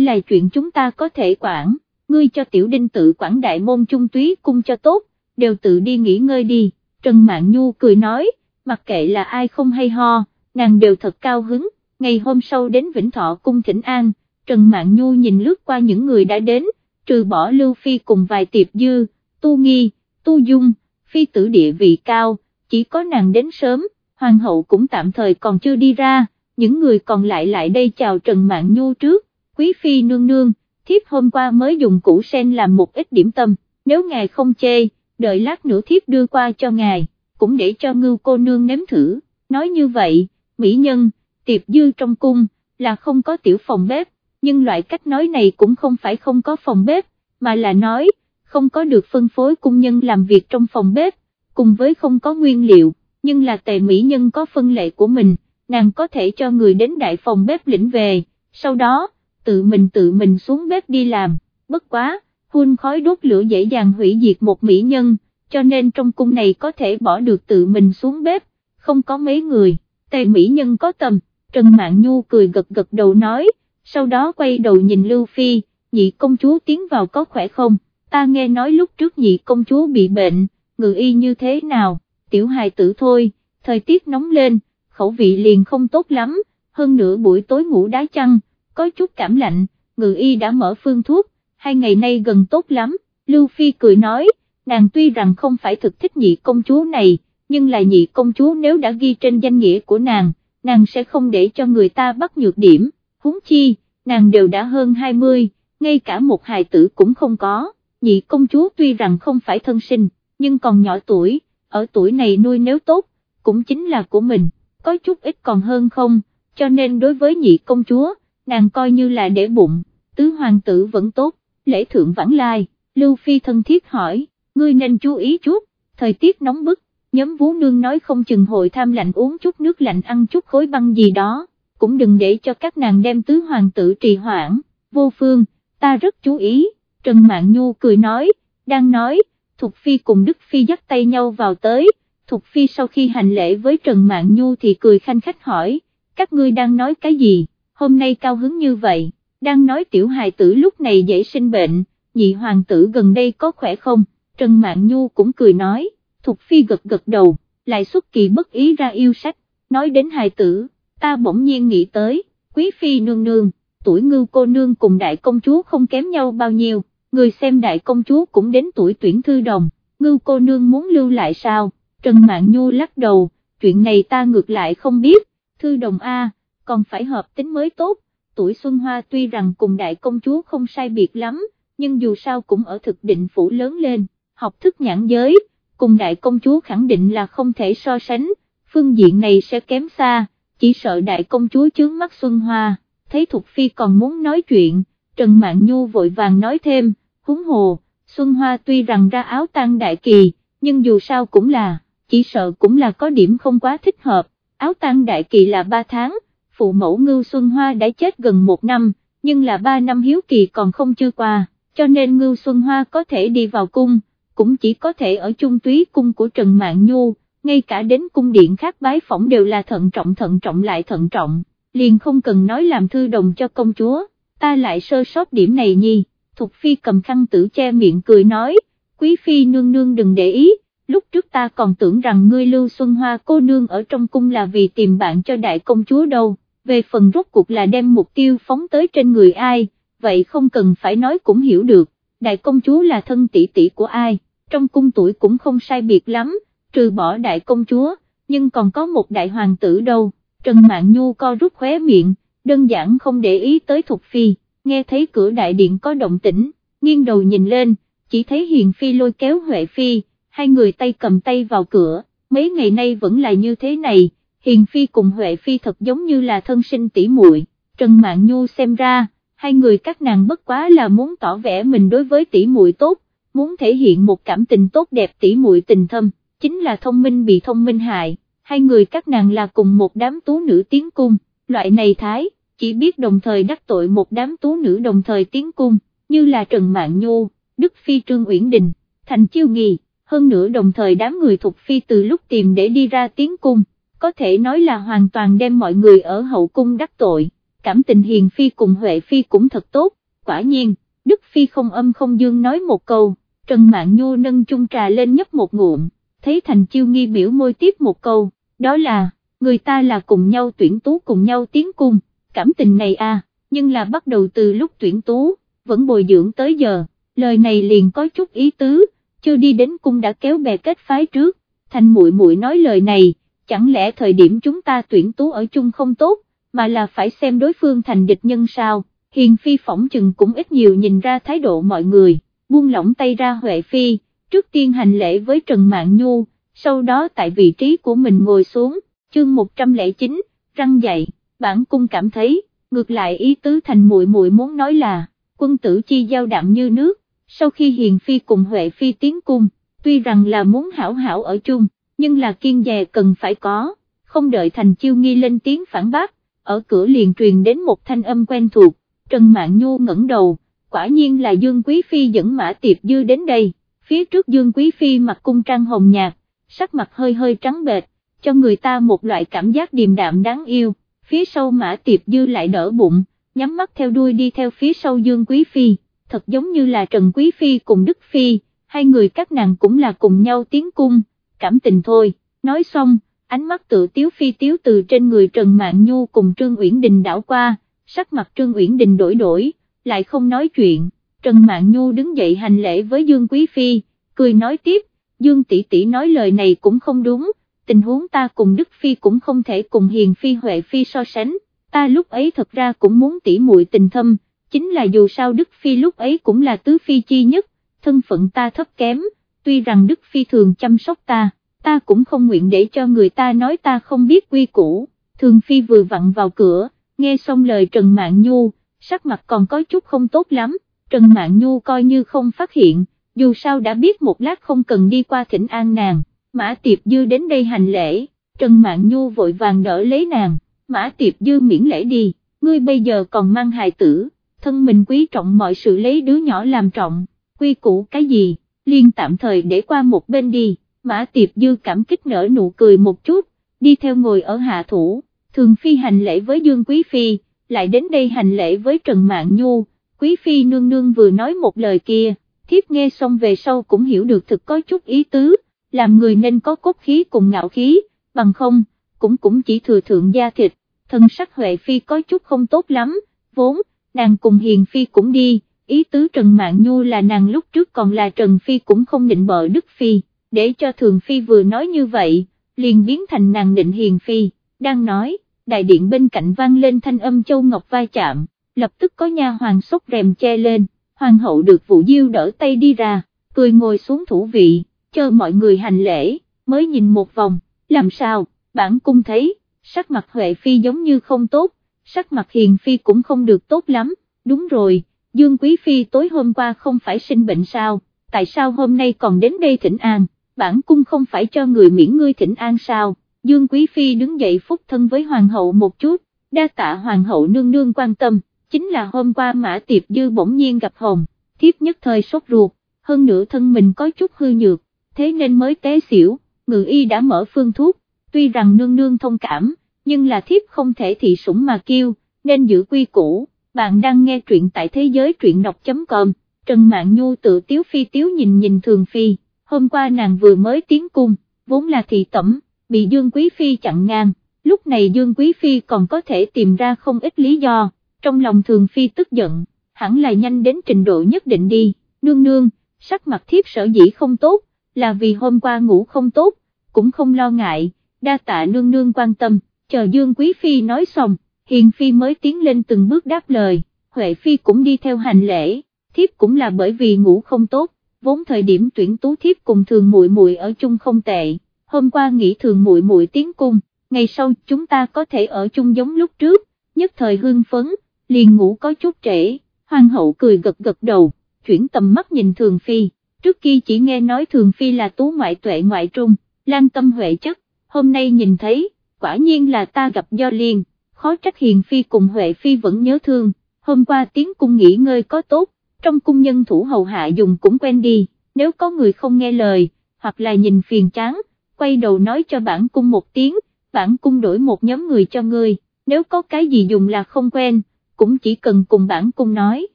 là chuyện chúng ta có thể quản, ngươi cho tiểu đinh tự quản đại môn trung túy cung cho tốt, đều tự đi nghỉ ngơi đi, Trần Mạn Nhu cười nói, mặc kệ là ai không hay ho, nàng đều thật cao hứng, ngày hôm sau đến Vĩnh Thọ cung thỉnh an, Trần Mạn Nhu nhìn lướt qua những người đã đến, trừ bỏ Lưu Phi cùng vài tiệp dư, tu nghi, tu dung, phi tử địa vị cao, chỉ có nàng đến sớm, hoàng hậu cũng tạm thời còn chưa đi ra, những người còn lại lại đây chào Trần Mạn Nhu trước, quý phi nương nương, thiếp hôm qua mới dùng củ sen làm một ít điểm tâm, nếu ngài không chê, đợi lát nữa thiếp đưa qua cho ngài, cũng để cho ngưu cô nương nếm thử, nói như vậy, mỹ nhân, tiệp dư trong cung, là không có tiểu phòng bếp, nhưng loại cách nói này cũng không phải không có phòng bếp, mà là nói, không có được phân phối cung nhân làm việc trong phòng bếp, cùng với không có nguyên liệu, nhưng là tề mỹ nhân có phân lệ của mình, nàng có thể cho người đến đại phòng bếp lĩnh về, sau đó, tự mình tự mình xuống bếp đi làm, bất quá, hun khói đốt lửa dễ dàng hủy diệt một mỹ nhân, cho nên trong cung này có thể bỏ được tự mình xuống bếp, không có mấy người, tề mỹ nhân có tầm, Trần Mạn Nhu cười gật gật đầu nói, sau đó quay đầu nhìn Lưu Phi, nhị công chúa tiến vào có khỏe không, ta nghe nói lúc trước nhị công chúa bị bệnh, ngự y như thế nào, tiểu hài tử thôi, thời tiết nóng lên, khẩu vị liền không tốt lắm, hơn nữa buổi tối ngủ đá chăng, có chút cảm lạnh, ngự y đã mở phương thuốc, hai ngày nay gần tốt lắm, Lưu Phi cười nói, nàng tuy rằng không phải thực thích nhị công chúa này, nhưng là nhị công chúa nếu đã ghi trên danh nghĩa của nàng, nàng sẽ không để cho người ta bắt nhược điểm, huống chi, nàng đều đã hơn 20, ngay cả một hài tử cũng không có, nhị công chúa tuy rằng không phải thân sinh, nhưng còn nhỏ tuổi, ở tuổi này nuôi nếu tốt, cũng chính là của mình, có chút ít còn hơn không, cho nên đối với nhị công chúa, nàng coi như là để bụng, tứ hoàng tử vẫn tốt, lễ thượng vãng lai, Lưu Phi thân thiết hỏi, ngươi nên chú ý chút, thời tiết nóng bức, nhóm vú nương nói không chừng hội tham lạnh uống chút nước lạnh ăn chút khối băng gì đó, cũng đừng để cho các nàng đem tứ hoàng tử trì hoãn, vô phương, ta rất chú ý, Trần Mạn Nhu cười nói, đang nói, Thục Phi cùng Đức Phi dắt tay nhau vào tới, Thục Phi sau khi hành lễ với Trần Mạn Nhu thì cười khanh khách hỏi, các ngươi đang nói cái gì, hôm nay cao hứng như vậy, đang nói tiểu hài tử lúc này dễ sinh bệnh, nhị hoàng tử gần đây có khỏe không, Trần Mạn Nhu cũng cười nói, Thục Phi gật gật đầu, lại xuất kỳ bất ý ra yêu sách, nói đến hài tử, ta bỗng nhiên nghĩ tới, Quý Phi nương nương, tuổi ngưu cô nương cùng đại công chúa không kém nhau bao nhiêu, người xem đại công chúa cũng đến tuổi tuyển thư đồng, ngưu cô nương muốn lưu lại sao, Trần Mạn Nhu lắc đầu, chuyện này ta ngược lại không biết, thư đồng A, còn phải hợp tính mới tốt, tuổi Xuân Hoa tuy rằng cùng đại công chúa không sai biệt lắm, nhưng dù sao cũng ở thực định phủ lớn lên, học thức nhãn giới, cùng đại công chúa khẳng định là không thể so sánh, phương diện này sẽ kém xa, chỉ sợ đại công chúa chướng mắt Xuân Hoa, thấy Thục Phi còn muốn nói chuyện, Trần Mạn Nhu vội vàng nói thêm, húng hồ, Xuân Hoa tuy rằng ra áo tang đại kỳ, nhưng dù sao cũng là, chỉ sợ cũng là có điểm không quá thích hợp, áo tang đại kỳ là 3 tháng, phụ mẫu Ngưu Xuân Hoa đã chết gần một năm, nhưng là 3 năm hiếu kỳ còn không chưa qua, cho nên Ngưu Xuân Hoa có thể đi vào cung, cũng chỉ có thể ở Chung túy cung của Trần Mạn Nhu, ngay cả đến cung điện khác bái phỏng đều là thận trọng thận trọng lại thận trọng, liền không cần nói làm thư đồng cho công chúa, ta lại sơ sót điểm này nhi. Thục Phi cầm khăn tử che miệng cười nói, Quý Phi nương nương đừng để ý, lúc trước ta còn tưởng rằng ngươi Lưu Xuân Hoa cô nương ở trong cung là vì tìm bạn cho đại công chúa đâu, về phần rốt cuộc là đem mục tiêu phóng tới trên người ai, vậy không cần phải nói cũng hiểu được, đại công chúa là thân tỷ tỷ của ai, trong cung tuổi cũng không sai biệt lắm, trừ bỏ đại công chúa, nhưng còn có một đại hoàng tử đâu, Trần Mạn Nhu co rút khóe miệng, đơn giản không để ý tới Thục Phi nghe thấy cửa đại điện có động tĩnh, nghiêng đầu nhìn lên, chỉ thấy Hiền Phi lôi kéo Huệ Phi, hai người tay cầm tay vào cửa, mấy ngày nay vẫn là như thế này, Hiền Phi cùng Huệ Phi thật giống như là thân sinh tỷ muội. Trần Mạn Nhu xem ra, hai người các nàng bất quá là muốn tỏ vẻ mình đối với tỷ muội tốt, muốn thể hiện một cảm tình tốt đẹp tỉ muội tình thâm, chính là thông minh bị thông minh hại, hai người các nàng là cùng một đám tú nữ tiến cung, loại này thái chỉ biết đồng thời đắc tội một đám tú nữ đồng thời tiến cung, như là Trần mạng Nhu, Đức Phi Trương Uyển Đình, Thành Chiêu Nghi, hơn nữa đồng thời đám người thuộc Phi từ lúc tìm để đi ra tiến cung, có thể nói là hoàn toàn đem mọi người ở hậu cung đắc tội, cảm tình hiền phi cùng Huệ phi cũng thật tốt, quả nhiên, Đức phi không âm không dương nói một câu, Trần Mạn Nhu nâng chung trà lên nhấp một ngụm, thấy Thành Chiêu nghi biểu môi tiếp một câu, đó là, người ta là cùng nhau tuyển tú cùng nhau tiến cung, cảm tình này à, nhưng là bắt đầu từ lúc tuyển tú, vẫn bồi dưỡng tới giờ, lời này liền có chút ý tứ, chưa đi đến cung đã kéo bè kết phái trước, thành muội muội nói lời này, chẳng lẽ thời điểm chúng ta tuyển tú ở chung không tốt, mà là phải xem đối phương thành địch nhân sao, hiền phi phỏng chừng cũng ít nhiều nhìn ra thái độ mọi người, buông lỏng tay ra Huệ Phi, trước tiên hành lễ với Trần Mạn Nhu, sau đó tại vị trí của mình ngồi xuống, chương 109, răng dậy, bản cung cảm thấy, ngược lại ý tứ thành muội muội muốn nói là, quân tử chi giao đạm như nước, sau khi Hiền Phi cùng Huệ Phi tiến cung, tuy rằng là muốn hảo hảo ở chung, nhưng là kiên dè cần phải có, không đợi thành chiêu nghi lên tiếng phản bác, ở cửa liền truyền đến một thanh âm quen thuộc, Trần Mạn Nhu ngẩng đầu, quả nhiên là Dương Quý Phi dẫn Mã Tiệp Dư đến đây, phía trước Dương Quý Phi mặc cung trang hồng nhạt, sắc mặt hơi hơi trắng bệch, cho người ta một loại cảm giác điềm đạm đáng yêu, phía sau Mã Tiệp Dư lại đỡ bụng, nhắm mắt theo đuôi đi theo phía sau Dương Quý Phi, thật giống như là Trần Quý Phi cùng Đức Phi, hai người các nàng cũng là cùng nhau tiến cung, cảm tình thôi, nói xong, ánh mắt tự tiếu phi tiếu từ trên người Trần Mạn Nhu cùng Trương Uyển Đình đảo qua, sắc mặt Trương Uyển Đình đổi đổi, lại không nói chuyện, Trần Mạn Nhu đứng dậy hành lễ với Dương Quý Phi, cười nói tiếp, Dương tỷ tỷ nói lời này cũng không đúng, tình huống ta cùng Đức Phi cũng không thể cùng Hiền Phi Huệ Phi so sánh, ta lúc ấy thật ra cũng muốn tỉ muội tình thâm, chính là dù sao Đức Phi lúc ấy cũng là tứ phi chi nhất, thân phận ta thấp kém, tuy rằng Đức Phi thường chăm sóc ta, ta cũng không nguyện để cho người ta nói ta không biết quy củ, thường Phi vừa vặn vào cửa, nghe xong lời Trần Mạn Nhu, sắc mặt còn có chút không tốt lắm, Trần Mạn Nhu coi như không phát hiện, dù sao đã biết một lát không cần đi qua thỉnh an nàng, Mã Tiệp Dư đến đây hành lễ, Trần Mạn Nhu vội vàng đỡ lấy nàng, Mã Tiệp Dư miễn lễ đi, ngươi bây giờ còn mang hài tử, thân mình quý trọng mọi sự lấy đứa nhỏ làm trọng, quy củ cái gì, liên tạm thời để qua một bên đi, Mã Tiệp Dư cảm kích nở nụ cười một chút, đi theo ngồi ở hạ thủ, thường phi hành lễ với Dương Quý Phi, lại đến đây hành lễ với Trần Mạn Nhu, Quý Phi nương nương vừa nói một lời kia, thiếp nghe xong về sau cũng hiểu được thực có chút ý tứ, làm người nên có cốt khí cùng ngạo khí, bằng không, cũng cũng chỉ thừa thượng gia thịt, thân sắc Huệ Phi có chút không tốt lắm, vốn, nàng cùng Hiền Phi cũng đi, ý tứ Trần Mạn Nhu là nàng lúc trước còn là Trần Phi cũng không định bợ Đức Phi, để cho Thường Phi vừa nói như vậy, liền biến thành nàng định Hiền Phi, đang nói đại điện bên cạnh vang lên thanh âm châu ngọc vai chạm, lập tức có nha hoàng sốc rèm che lên, hoàng hậu được vụ diêu đỡ tay đi ra, cười ngồi xuống thủ vị, chờ mọi người hành lễ, mới nhìn một vòng, làm sao, bản cung thấy, sắc mặt Huệ Phi giống như không tốt, sắc mặt Hiền Phi cũng không được tốt lắm, đúng rồi, Dương Quý Phi tối hôm qua không phải sinh bệnh sao, tại sao hôm nay còn đến đây thỉnh an, bản cung không phải cho người miễn ngươi thỉnh an sao, Dương Quý Phi đứng dậy phúc thân với Hoàng hậu một chút, đa tạ Hoàng hậu nương nương quan tâm, chính là hôm qua Mã Tiệp Dư bỗng nhiên gặp Hồng, thiếp nhất thời sốt ruột, hơn nữa thân mình có chút hư nhược, thế nên mới té xỉu, ngự y đã mở phương thuốc, tuy rằng nương nương thông cảm, nhưng là thiếp không thể thị sủng mà kêu, nên giữ quy củ, bạn đang nghe truyện tại thế giới truyện đọc.com, Trần Mạn Nhu tự tiếu phi tiếu nhìn nhìn thường phi, hôm qua nàng vừa mới tiến cung, vốn là thị tẩm bị Dương Quý Phi chặn ngang, lúc này Dương Quý Phi còn có thể tìm ra không ít lý do, trong lòng Thường Phi tức giận, hẳn là nhanh đến trình độ nhất định đi, nương nương, sắc mặt thiếp sở dĩ không tốt, là vì hôm qua ngủ không tốt, cũng không lo ngại, đa tạ nương nương quan tâm, chờ Dương Quý Phi nói xong, Hiền Phi mới tiến lên từng bước đáp lời, Huệ Phi cũng đi theo hành lễ, thiếp cũng là bởi vì ngủ không tốt, vốn thời điểm tuyển tú thiếp cùng thường muội muội ở chung không tệ hôm qua nghĩ thường muội muội tiến cung, ngày sau chúng ta có thể ở chung giống lúc trước, nhất thời hương phấn, liền ngủ có chút trễ, hoàng hậu cười gật gật đầu, chuyển tầm mắt nhìn thường phi, trước kia chỉ nghe nói thường phi là tú ngoại tuệ ngoại trung, lan tâm huệ chất, hôm nay nhìn thấy, quả nhiên là ta gặp do liền, khó trách hiền phi cùng huệ phi vẫn nhớ thương, hôm qua tiến cung nghỉ ngơi có tốt, trong cung nhân thủ hầu hạ dùng cũng quen đi, nếu có người không nghe lời, hoặc là nhìn phiền chán, quay đầu nói cho bản cung một tiếng, bản cung đổi một nhóm người cho ngươi, nếu có cái gì dùng là không quen, cũng chỉ cần cùng bản cung nói,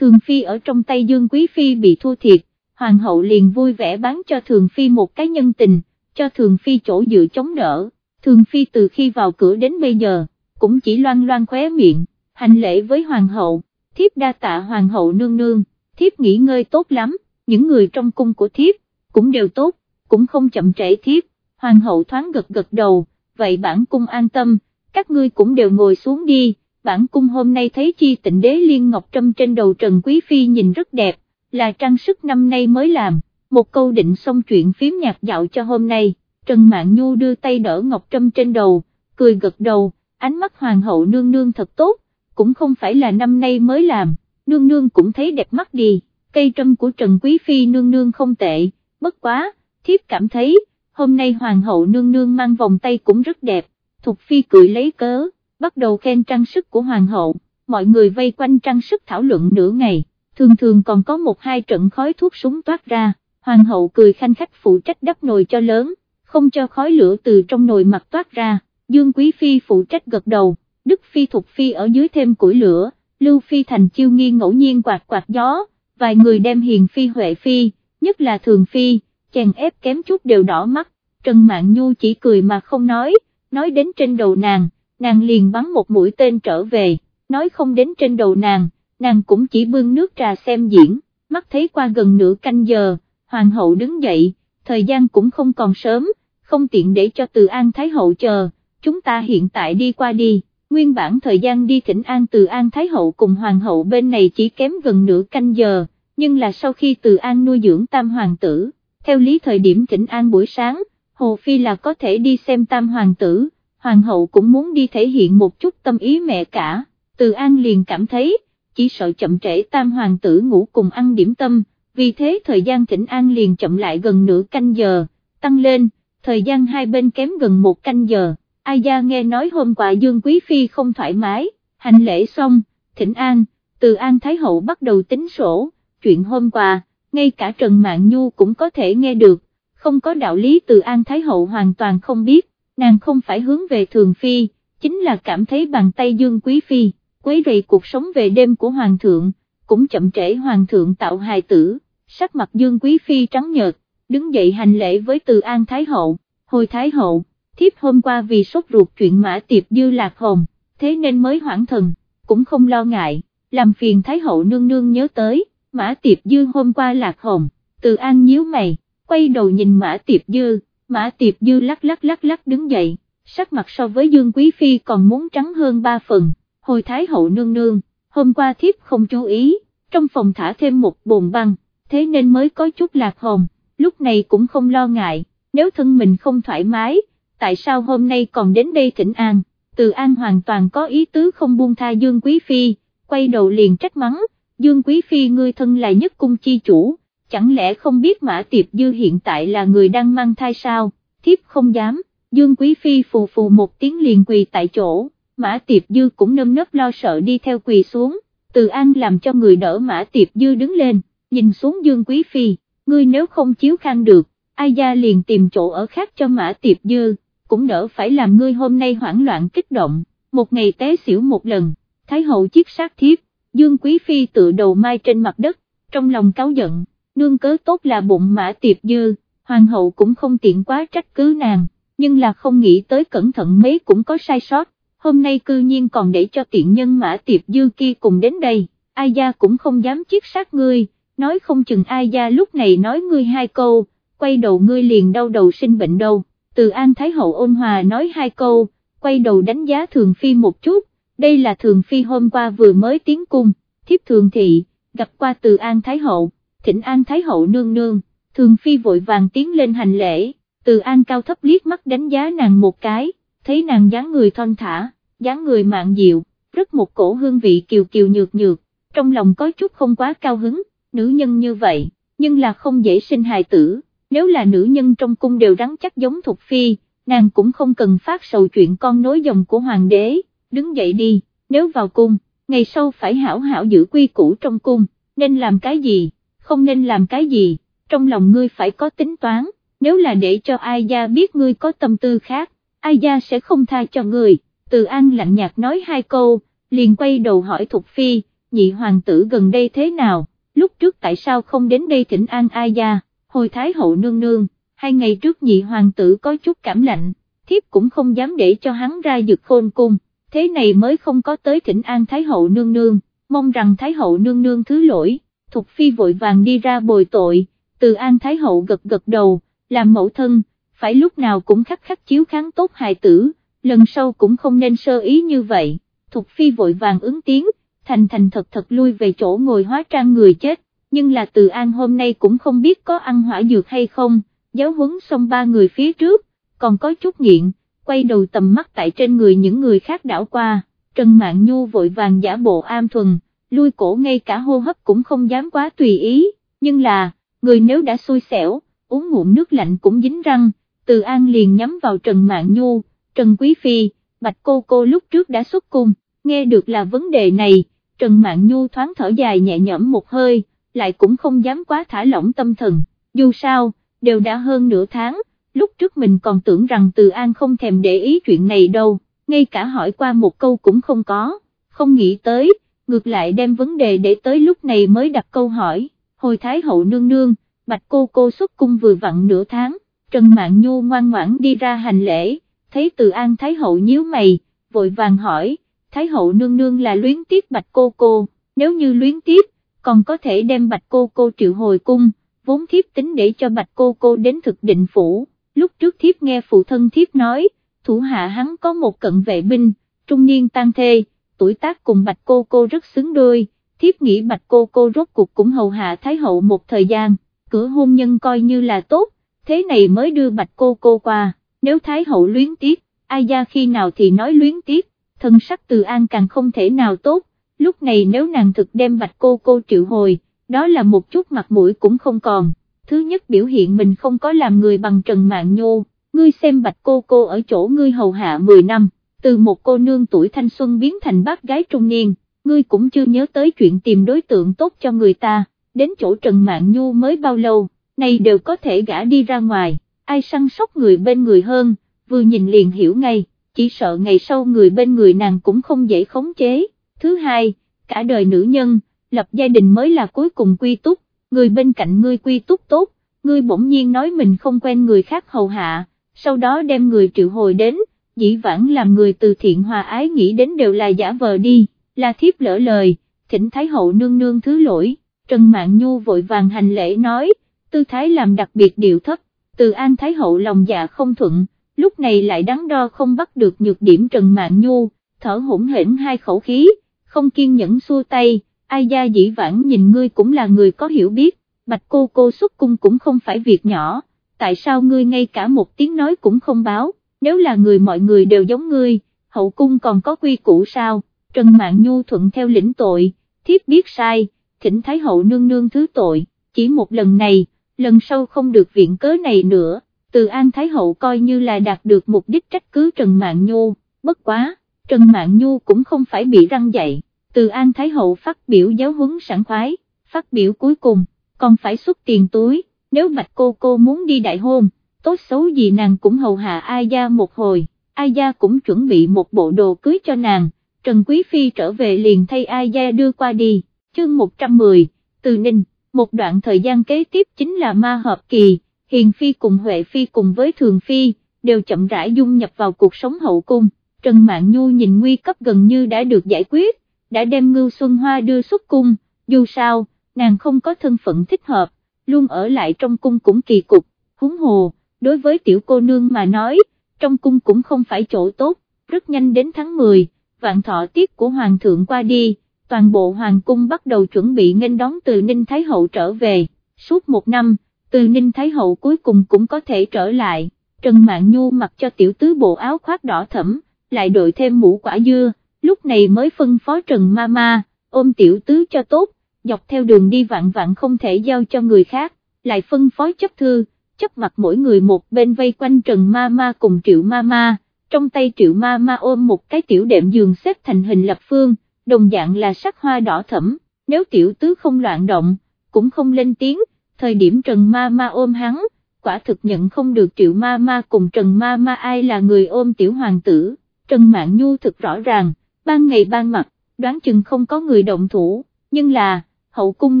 thường phi ở trong tay Dương Quý Phi bị thua thiệt, hoàng hậu liền vui vẻ bán cho thường phi một cái nhân tình, cho thường phi chỗ dự chống đỡ, thường phi từ khi vào cửa đến bây giờ, cũng chỉ loan loan khóe miệng, hành lễ với hoàng hậu, thiếp đa tạ hoàng hậu nương nương, thiếp nghỉ ngơi tốt lắm, những người trong cung của thiếp, cũng đều tốt, cũng không chậm trễ thiếp, hoàng hậu thoáng gật gật đầu, vậy bản cung an tâm, các ngươi cũng đều ngồi xuống đi, bản cung hôm nay thấy chi tịnh đế liên ngọc trâm trên đầu Trần Quý Phi nhìn rất đẹp, là trang sức năm nay mới làm, một câu định xong chuyện phím nhạc dạo cho hôm nay, Trần Mạn Nhu đưa tay đỡ ngọc trâm trên đầu, cười gật đầu, ánh mắt hoàng hậu nương nương thật tốt, cũng không phải là năm nay mới làm, nương nương cũng thấy đẹp mắt đi, cây trâm của Trần Quý Phi nương nương không tệ, bất quá, thiếp cảm thấy, hôm nay hoàng hậu nương nương mang vòng tay cũng rất đẹp, Thục Phi cười lấy cớ, bắt đầu khen trang sức của hoàng hậu, mọi người vây quanh trang sức thảo luận nửa ngày, thường thường còn có một hai trận khói thuốc súng toát ra, hoàng hậu cười khanh khách phụ trách đắp nồi cho lớn, không cho khói lửa từ trong nồi mặt toát ra, Dương Quý Phi phụ trách gật đầu, Đức Phi Thục Phi ở dưới thêm củi lửa, Lưu Phi thành chiêu nghi ngẫu nhiên quạt quạt gió, vài người đem Hiền Phi Huệ Phi, nhất là Thường Phi, chèn ép kém chút đều đỏ mắt, Trần Mạn Nhu chỉ cười mà không nói, nói đến trên đầu nàng, nàng liền bắn một mũi tên trở về, nói không đến trên đầu nàng, nàng cũng chỉ bưng nước trà xem diễn, mắt thấy qua gần nửa canh giờ, hoàng hậu đứng dậy, thời gian cũng không còn sớm, không tiện để cho từ An Thái Hậu chờ, chúng ta hiện tại đi qua đi, nguyên bản thời gian đi thỉnh An từ An Thái Hậu cùng hoàng hậu bên này chỉ kém gần nửa canh giờ, nhưng là sau khi từ An nuôi dưỡng tam hoàng tử, theo lý thời điểm thỉnh An buổi sáng, Hồ Phi là có thể đi xem tam hoàng tử, hoàng hậu cũng muốn đi thể hiện một chút tâm ý mẹ cả, từ An liền cảm thấy, chỉ sợ chậm trễ tam hoàng tử ngủ cùng ăn điểm tâm, vì thế thời gian thỉnh An liền chậm lại gần nửa canh giờ, tăng lên, thời gian hai bên kém gần một canh giờ, ai gia nghe nói hôm qua Dương Quý Phi không thoải mái, hành lễ xong, thỉnh An, từ An Thái Hậu bắt đầu tính sổ, chuyện hôm qua, ngay cả Trần Mạn Nhu cũng có thể nghe được, không có đạo lý từ An Thái Hậu hoàn toàn không biết, nàng không phải hướng về Thường Phi, chính là cảm thấy bàn tay Dương Quý Phi, quấy rầy cuộc sống về đêm của Hoàng thượng, cũng chậm trễ Hoàng thượng tạo hài tử, sắc mặt Dương Quý Phi trắng nhợt, đứng dậy hành lễ với Từ An Thái Hậu, hồi Thái Hậu, thiếp hôm qua vì sốt ruột chuyện mã tiệp dư lạc hồng, thế nên mới hoảng thần, cũng không lo ngại, làm phiền Thái Hậu nương nương nhớ tới, mã tiệp dư hôm qua lạc hồng, Từ An nhíu mày quay đầu nhìn Mã Tiệp Dư, Mã Tiệp Dư lắc lắc lắc lắc đứng dậy, sắc mặt so với Dương Quý Phi còn muốn trắng hơn ba phần, hồi Thái Hậu nương nương, hôm qua thiếp không chú ý, trong phòng thả thêm một bồn băng, thế nên mới có chút lạc hồn, lúc này cũng không lo ngại, nếu thân mình không thoải mái, tại sao hôm nay còn đến đây thỉnh an, từ an hoàn toàn có ý tứ không buông tha Dương Quý Phi, quay đầu liền trách mắng, Dương Quý Phi ngươi thân là nhất cung chi chủ chẳng lẽ không biết Mã Tiệp Dư hiện tại là người đang mang thai sao, thiếp không dám, Dương Quý Phi phù phù một tiếng liền quỳ tại chỗ, Mã Tiệp Dư cũng nâm nấp lo sợ đi theo quỳ xuống, Từ An làm cho người đỡ Mã Tiệp Dư đứng lên, nhìn xuống Dương Quý Phi, ngươi nếu không chiếu khang được, ai gia liền tìm chỗ ở khác cho Mã Tiệp Dư, cũng đỡ phải làm ngươi hôm nay hoảng loạn kích động, một ngày té xỉu một lần, Thái hậu chiếc sát thiếp, Dương Quý Phi tự đầu mai trên mặt đất, trong lòng cáu giận nương cớ tốt là bụng mã tiệp dư, hoàng hậu cũng không tiện quá trách cứ nàng, nhưng là không nghĩ tới cẩn thận mấy cũng có sai sót, hôm nay cư nhiên còn để cho tiện nhân mã tiệp dư kia cùng đến đây, ai gia cũng không dám chiết sát ngươi, nói không chừng ai gia lúc này nói ngươi hai câu, quay đầu ngươi liền đau đầu sinh bệnh đâu, từ An Thái Hậu ôn hòa nói hai câu, quay đầu đánh giá Thường Phi một chút, đây là Thường Phi hôm qua vừa mới tiến cung, thiếp Thường Thị, gặp qua từ An Thái Hậu thỉnh an thái hậu nương nương, thường phi vội vàng tiến lên hành lễ, từ an cao thấp liếc mắt đánh giá nàng một cái, thấy nàng dáng người thon thả, dáng người mạng diệu, rất một cổ hương vị kiều kiều nhược nhược, trong lòng có chút không quá cao hứng, nữ nhân như vậy, nhưng là không dễ sinh hài tử, nếu là nữ nhân trong cung đều rắn chắc giống thuộc phi, nàng cũng không cần phát sầu chuyện con nối dòng của hoàng đế, đứng dậy đi, nếu vào cung, ngày sau phải hảo hảo giữ quy củ trong cung, nên làm cái gì? không nên làm cái gì, trong lòng ngươi phải có tính toán, nếu là để cho ai gia biết ngươi có tâm tư khác, ai gia sẽ không tha cho người, từ an lạnh nhạt nói hai câu, liền quay đầu hỏi Thục Phi, nhị hoàng tử gần đây thế nào, lúc trước tại sao không đến đây thỉnh an ai gia, hồi thái hậu nương nương, hai ngày trước nhị hoàng tử có chút cảm lạnh, thiếp cũng không dám để cho hắn ra dược khôn cung, thế này mới không có tới thỉnh an thái hậu nương nương, mong rằng thái hậu nương nương thứ lỗi, Thục Phi vội vàng đi ra bồi tội, từ an thái hậu gật gật đầu, làm mẫu thân, phải lúc nào cũng khắc khắc chiếu kháng tốt hài tử, lần sau cũng không nên sơ ý như vậy, Thục Phi vội vàng ứng tiếng, thành thành thật thật lui về chỗ ngồi hóa trang người chết, nhưng là từ an hôm nay cũng không biết có ăn hỏa dược hay không, giáo huấn xong ba người phía trước, còn có chút nghiện, quay đầu tầm mắt tại trên người những người khác đảo qua, Trần Mạn Nhu vội vàng giả bộ am thuần, lui cổ ngay cả hô hấp cũng không dám quá tùy ý, nhưng là, người nếu đã xui xẻo, uống ngụm nước lạnh cũng dính răng, từ an liền nhắm vào Trần Mạn Nhu, Trần Quý Phi, Bạch Cô Cô lúc trước đã xuất cung, nghe được là vấn đề này, Trần Mạn Nhu thoáng thở dài nhẹ nhõm một hơi, lại cũng không dám quá thả lỏng tâm thần, dù sao, đều đã hơn nửa tháng, lúc trước mình còn tưởng rằng Từ An không thèm để ý chuyện này đâu, ngay cả hỏi qua một câu cũng không có, không nghĩ tới, ngược lại đem vấn đề để tới lúc này mới đặt câu hỏi, hồi Thái hậu nương nương, Bạch cô cô xuất cung vừa vặn nửa tháng, Trần Mạn Nhu ngoan ngoãn đi ra hành lễ, thấy Từ An Thái hậu nhíu mày, vội vàng hỏi, Thái hậu nương nương là luyến tiếp Bạch cô cô, nếu như luyến tiếp, còn có thể đem Bạch cô cô triệu hồi cung, vốn thiếp tính để cho Bạch cô cô đến thực định phủ, lúc trước thiếp nghe phụ thân thiếp nói, thủ hạ hắn có một cận vệ binh, trung niên tang thê, tuổi tác cùng Bạch cô cô rất xứng đôi, thiếp nghĩ Bạch cô cô rốt cuộc cũng hầu hạ Thái hậu một thời gian, cửa hôn nhân coi như là tốt, thế này mới đưa Bạch cô cô qua, nếu Thái hậu luyến tiếc, ai ra khi nào thì nói luyến tiếc, thân sắc từ an càng không thể nào tốt, lúc này nếu nàng thực đem Bạch cô cô triệu hồi, đó là một chút mặt mũi cũng không còn, thứ nhất biểu hiện mình không có làm người bằng Trần Mạng Nhô, ngươi xem Bạch cô cô ở chỗ ngươi hầu hạ 10 năm, từ một cô nương tuổi thanh xuân biến thành bác gái trung niên, ngươi cũng chưa nhớ tới chuyện tìm đối tượng tốt cho người ta, đến chỗ Trần Mạng Nhu mới bao lâu, này đều có thể gã đi ra ngoài, ai săn sóc người bên người hơn, vừa nhìn liền hiểu ngay, chỉ sợ ngày sau người bên người nàng cũng không dễ khống chế, thứ hai, cả đời nữ nhân, lập gia đình mới là cuối cùng quy túc, người bên cạnh ngươi quy túc tốt, ngươi bỗng nhiên nói mình không quen người khác hầu hạ, sau đó đem người triệu hồi đến, dĩ vãng làm người từ thiện hòa ái nghĩ đến đều là giả vờ đi, là thiếp lỡ lời, thỉnh Thái hậu nương nương thứ lỗi, Trần Mạn Nhu vội vàng hành lễ nói, tư thái làm đặc biệt điệu thấp, từ An Thái hậu lòng dạ không thuận, lúc này lại đắn đo không bắt được nhược điểm Trần Mạn Nhu, thở hỗn hển hai khẩu khí, không kiên nhẫn xua tay, ai gia dĩ vãng nhìn ngươi cũng là người có hiểu biết, bạch cô cô xuất cung cũng không phải việc nhỏ, tại sao ngươi ngay cả một tiếng nói cũng không báo, nếu là người mọi người đều giống ngươi, hậu cung còn có quy củ sao, Trần Mạn Nhu thuận theo lĩnh tội, thiếp biết sai, thỉnh Thái hậu nương nương thứ tội, chỉ một lần này, lần sau không được viện cớ này nữa, từ An Thái hậu coi như là đạt được mục đích trách cứ Trần Mạn Nhu, bất quá, Trần Mạn Nhu cũng không phải bị răng dạy từ An Thái Hậu phát biểu giáo huấn sẵn khoái, phát biểu cuối cùng, còn phải xuất tiền túi, nếu bạch cô cô muốn đi đại hôn, tốt xấu gì nàng cũng hầu hạ ai gia một hồi, ai gia cũng chuẩn bị một bộ đồ cưới cho nàng, Trần Quý Phi trở về liền thay ai gia đưa qua đi, chương 110, từ Ninh, một đoạn thời gian kế tiếp chính là ma hợp kỳ, Hiền Phi cùng Huệ Phi cùng với Thường Phi, đều chậm rãi dung nhập vào cuộc sống hậu cung, Trần Mạn Nhu nhìn nguy cấp gần như đã được giải quyết, đã đem Ngưu Xuân Hoa đưa xuất cung, dù sao, nàng không có thân phận thích hợp, luôn ở lại trong cung cũng kỳ cục, húng hồ, đối với tiểu cô nương mà nói, trong cung cũng không phải chỗ tốt, rất nhanh đến tháng 10, vạn thọ tiết của Hoàng thượng qua đi, toàn bộ Hoàng cung bắt đầu chuẩn bị nghênh đón từ Ninh Thái Hậu trở về, suốt một năm, từ Ninh Thái Hậu cuối cùng cũng có thể trở lại, Trần Mạn Nhu mặc cho tiểu tứ bộ áo khoác đỏ thẫm, lại đội thêm mũ quả dưa, lúc này mới phân phó Trần Mama, ôm tiểu tứ cho tốt, dọc theo đường đi vạn vạn không thể giao cho người khác, lại phân phó chấp thư, chấp mặt mỗi người một bên vây quanh Trần Mama cùng Triệu Mama, trong tay Triệu Mama ôm một cái tiểu đệm giường xếp thành hình lập phương, đồng dạng là sắc hoa đỏ thẫm, nếu tiểu tứ không loạn động, cũng không lên tiếng, thời điểm Trần Mama ôm hắn, quả thực nhận không được triệu ma ma cùng Trần ma ma ai là người ôm tiểu hoàng tử, Trần Mạn Nhu thực rõ ràng, ban ngày ban mặt, đoán chừng không có người động thủ, nhưng là, hậu cung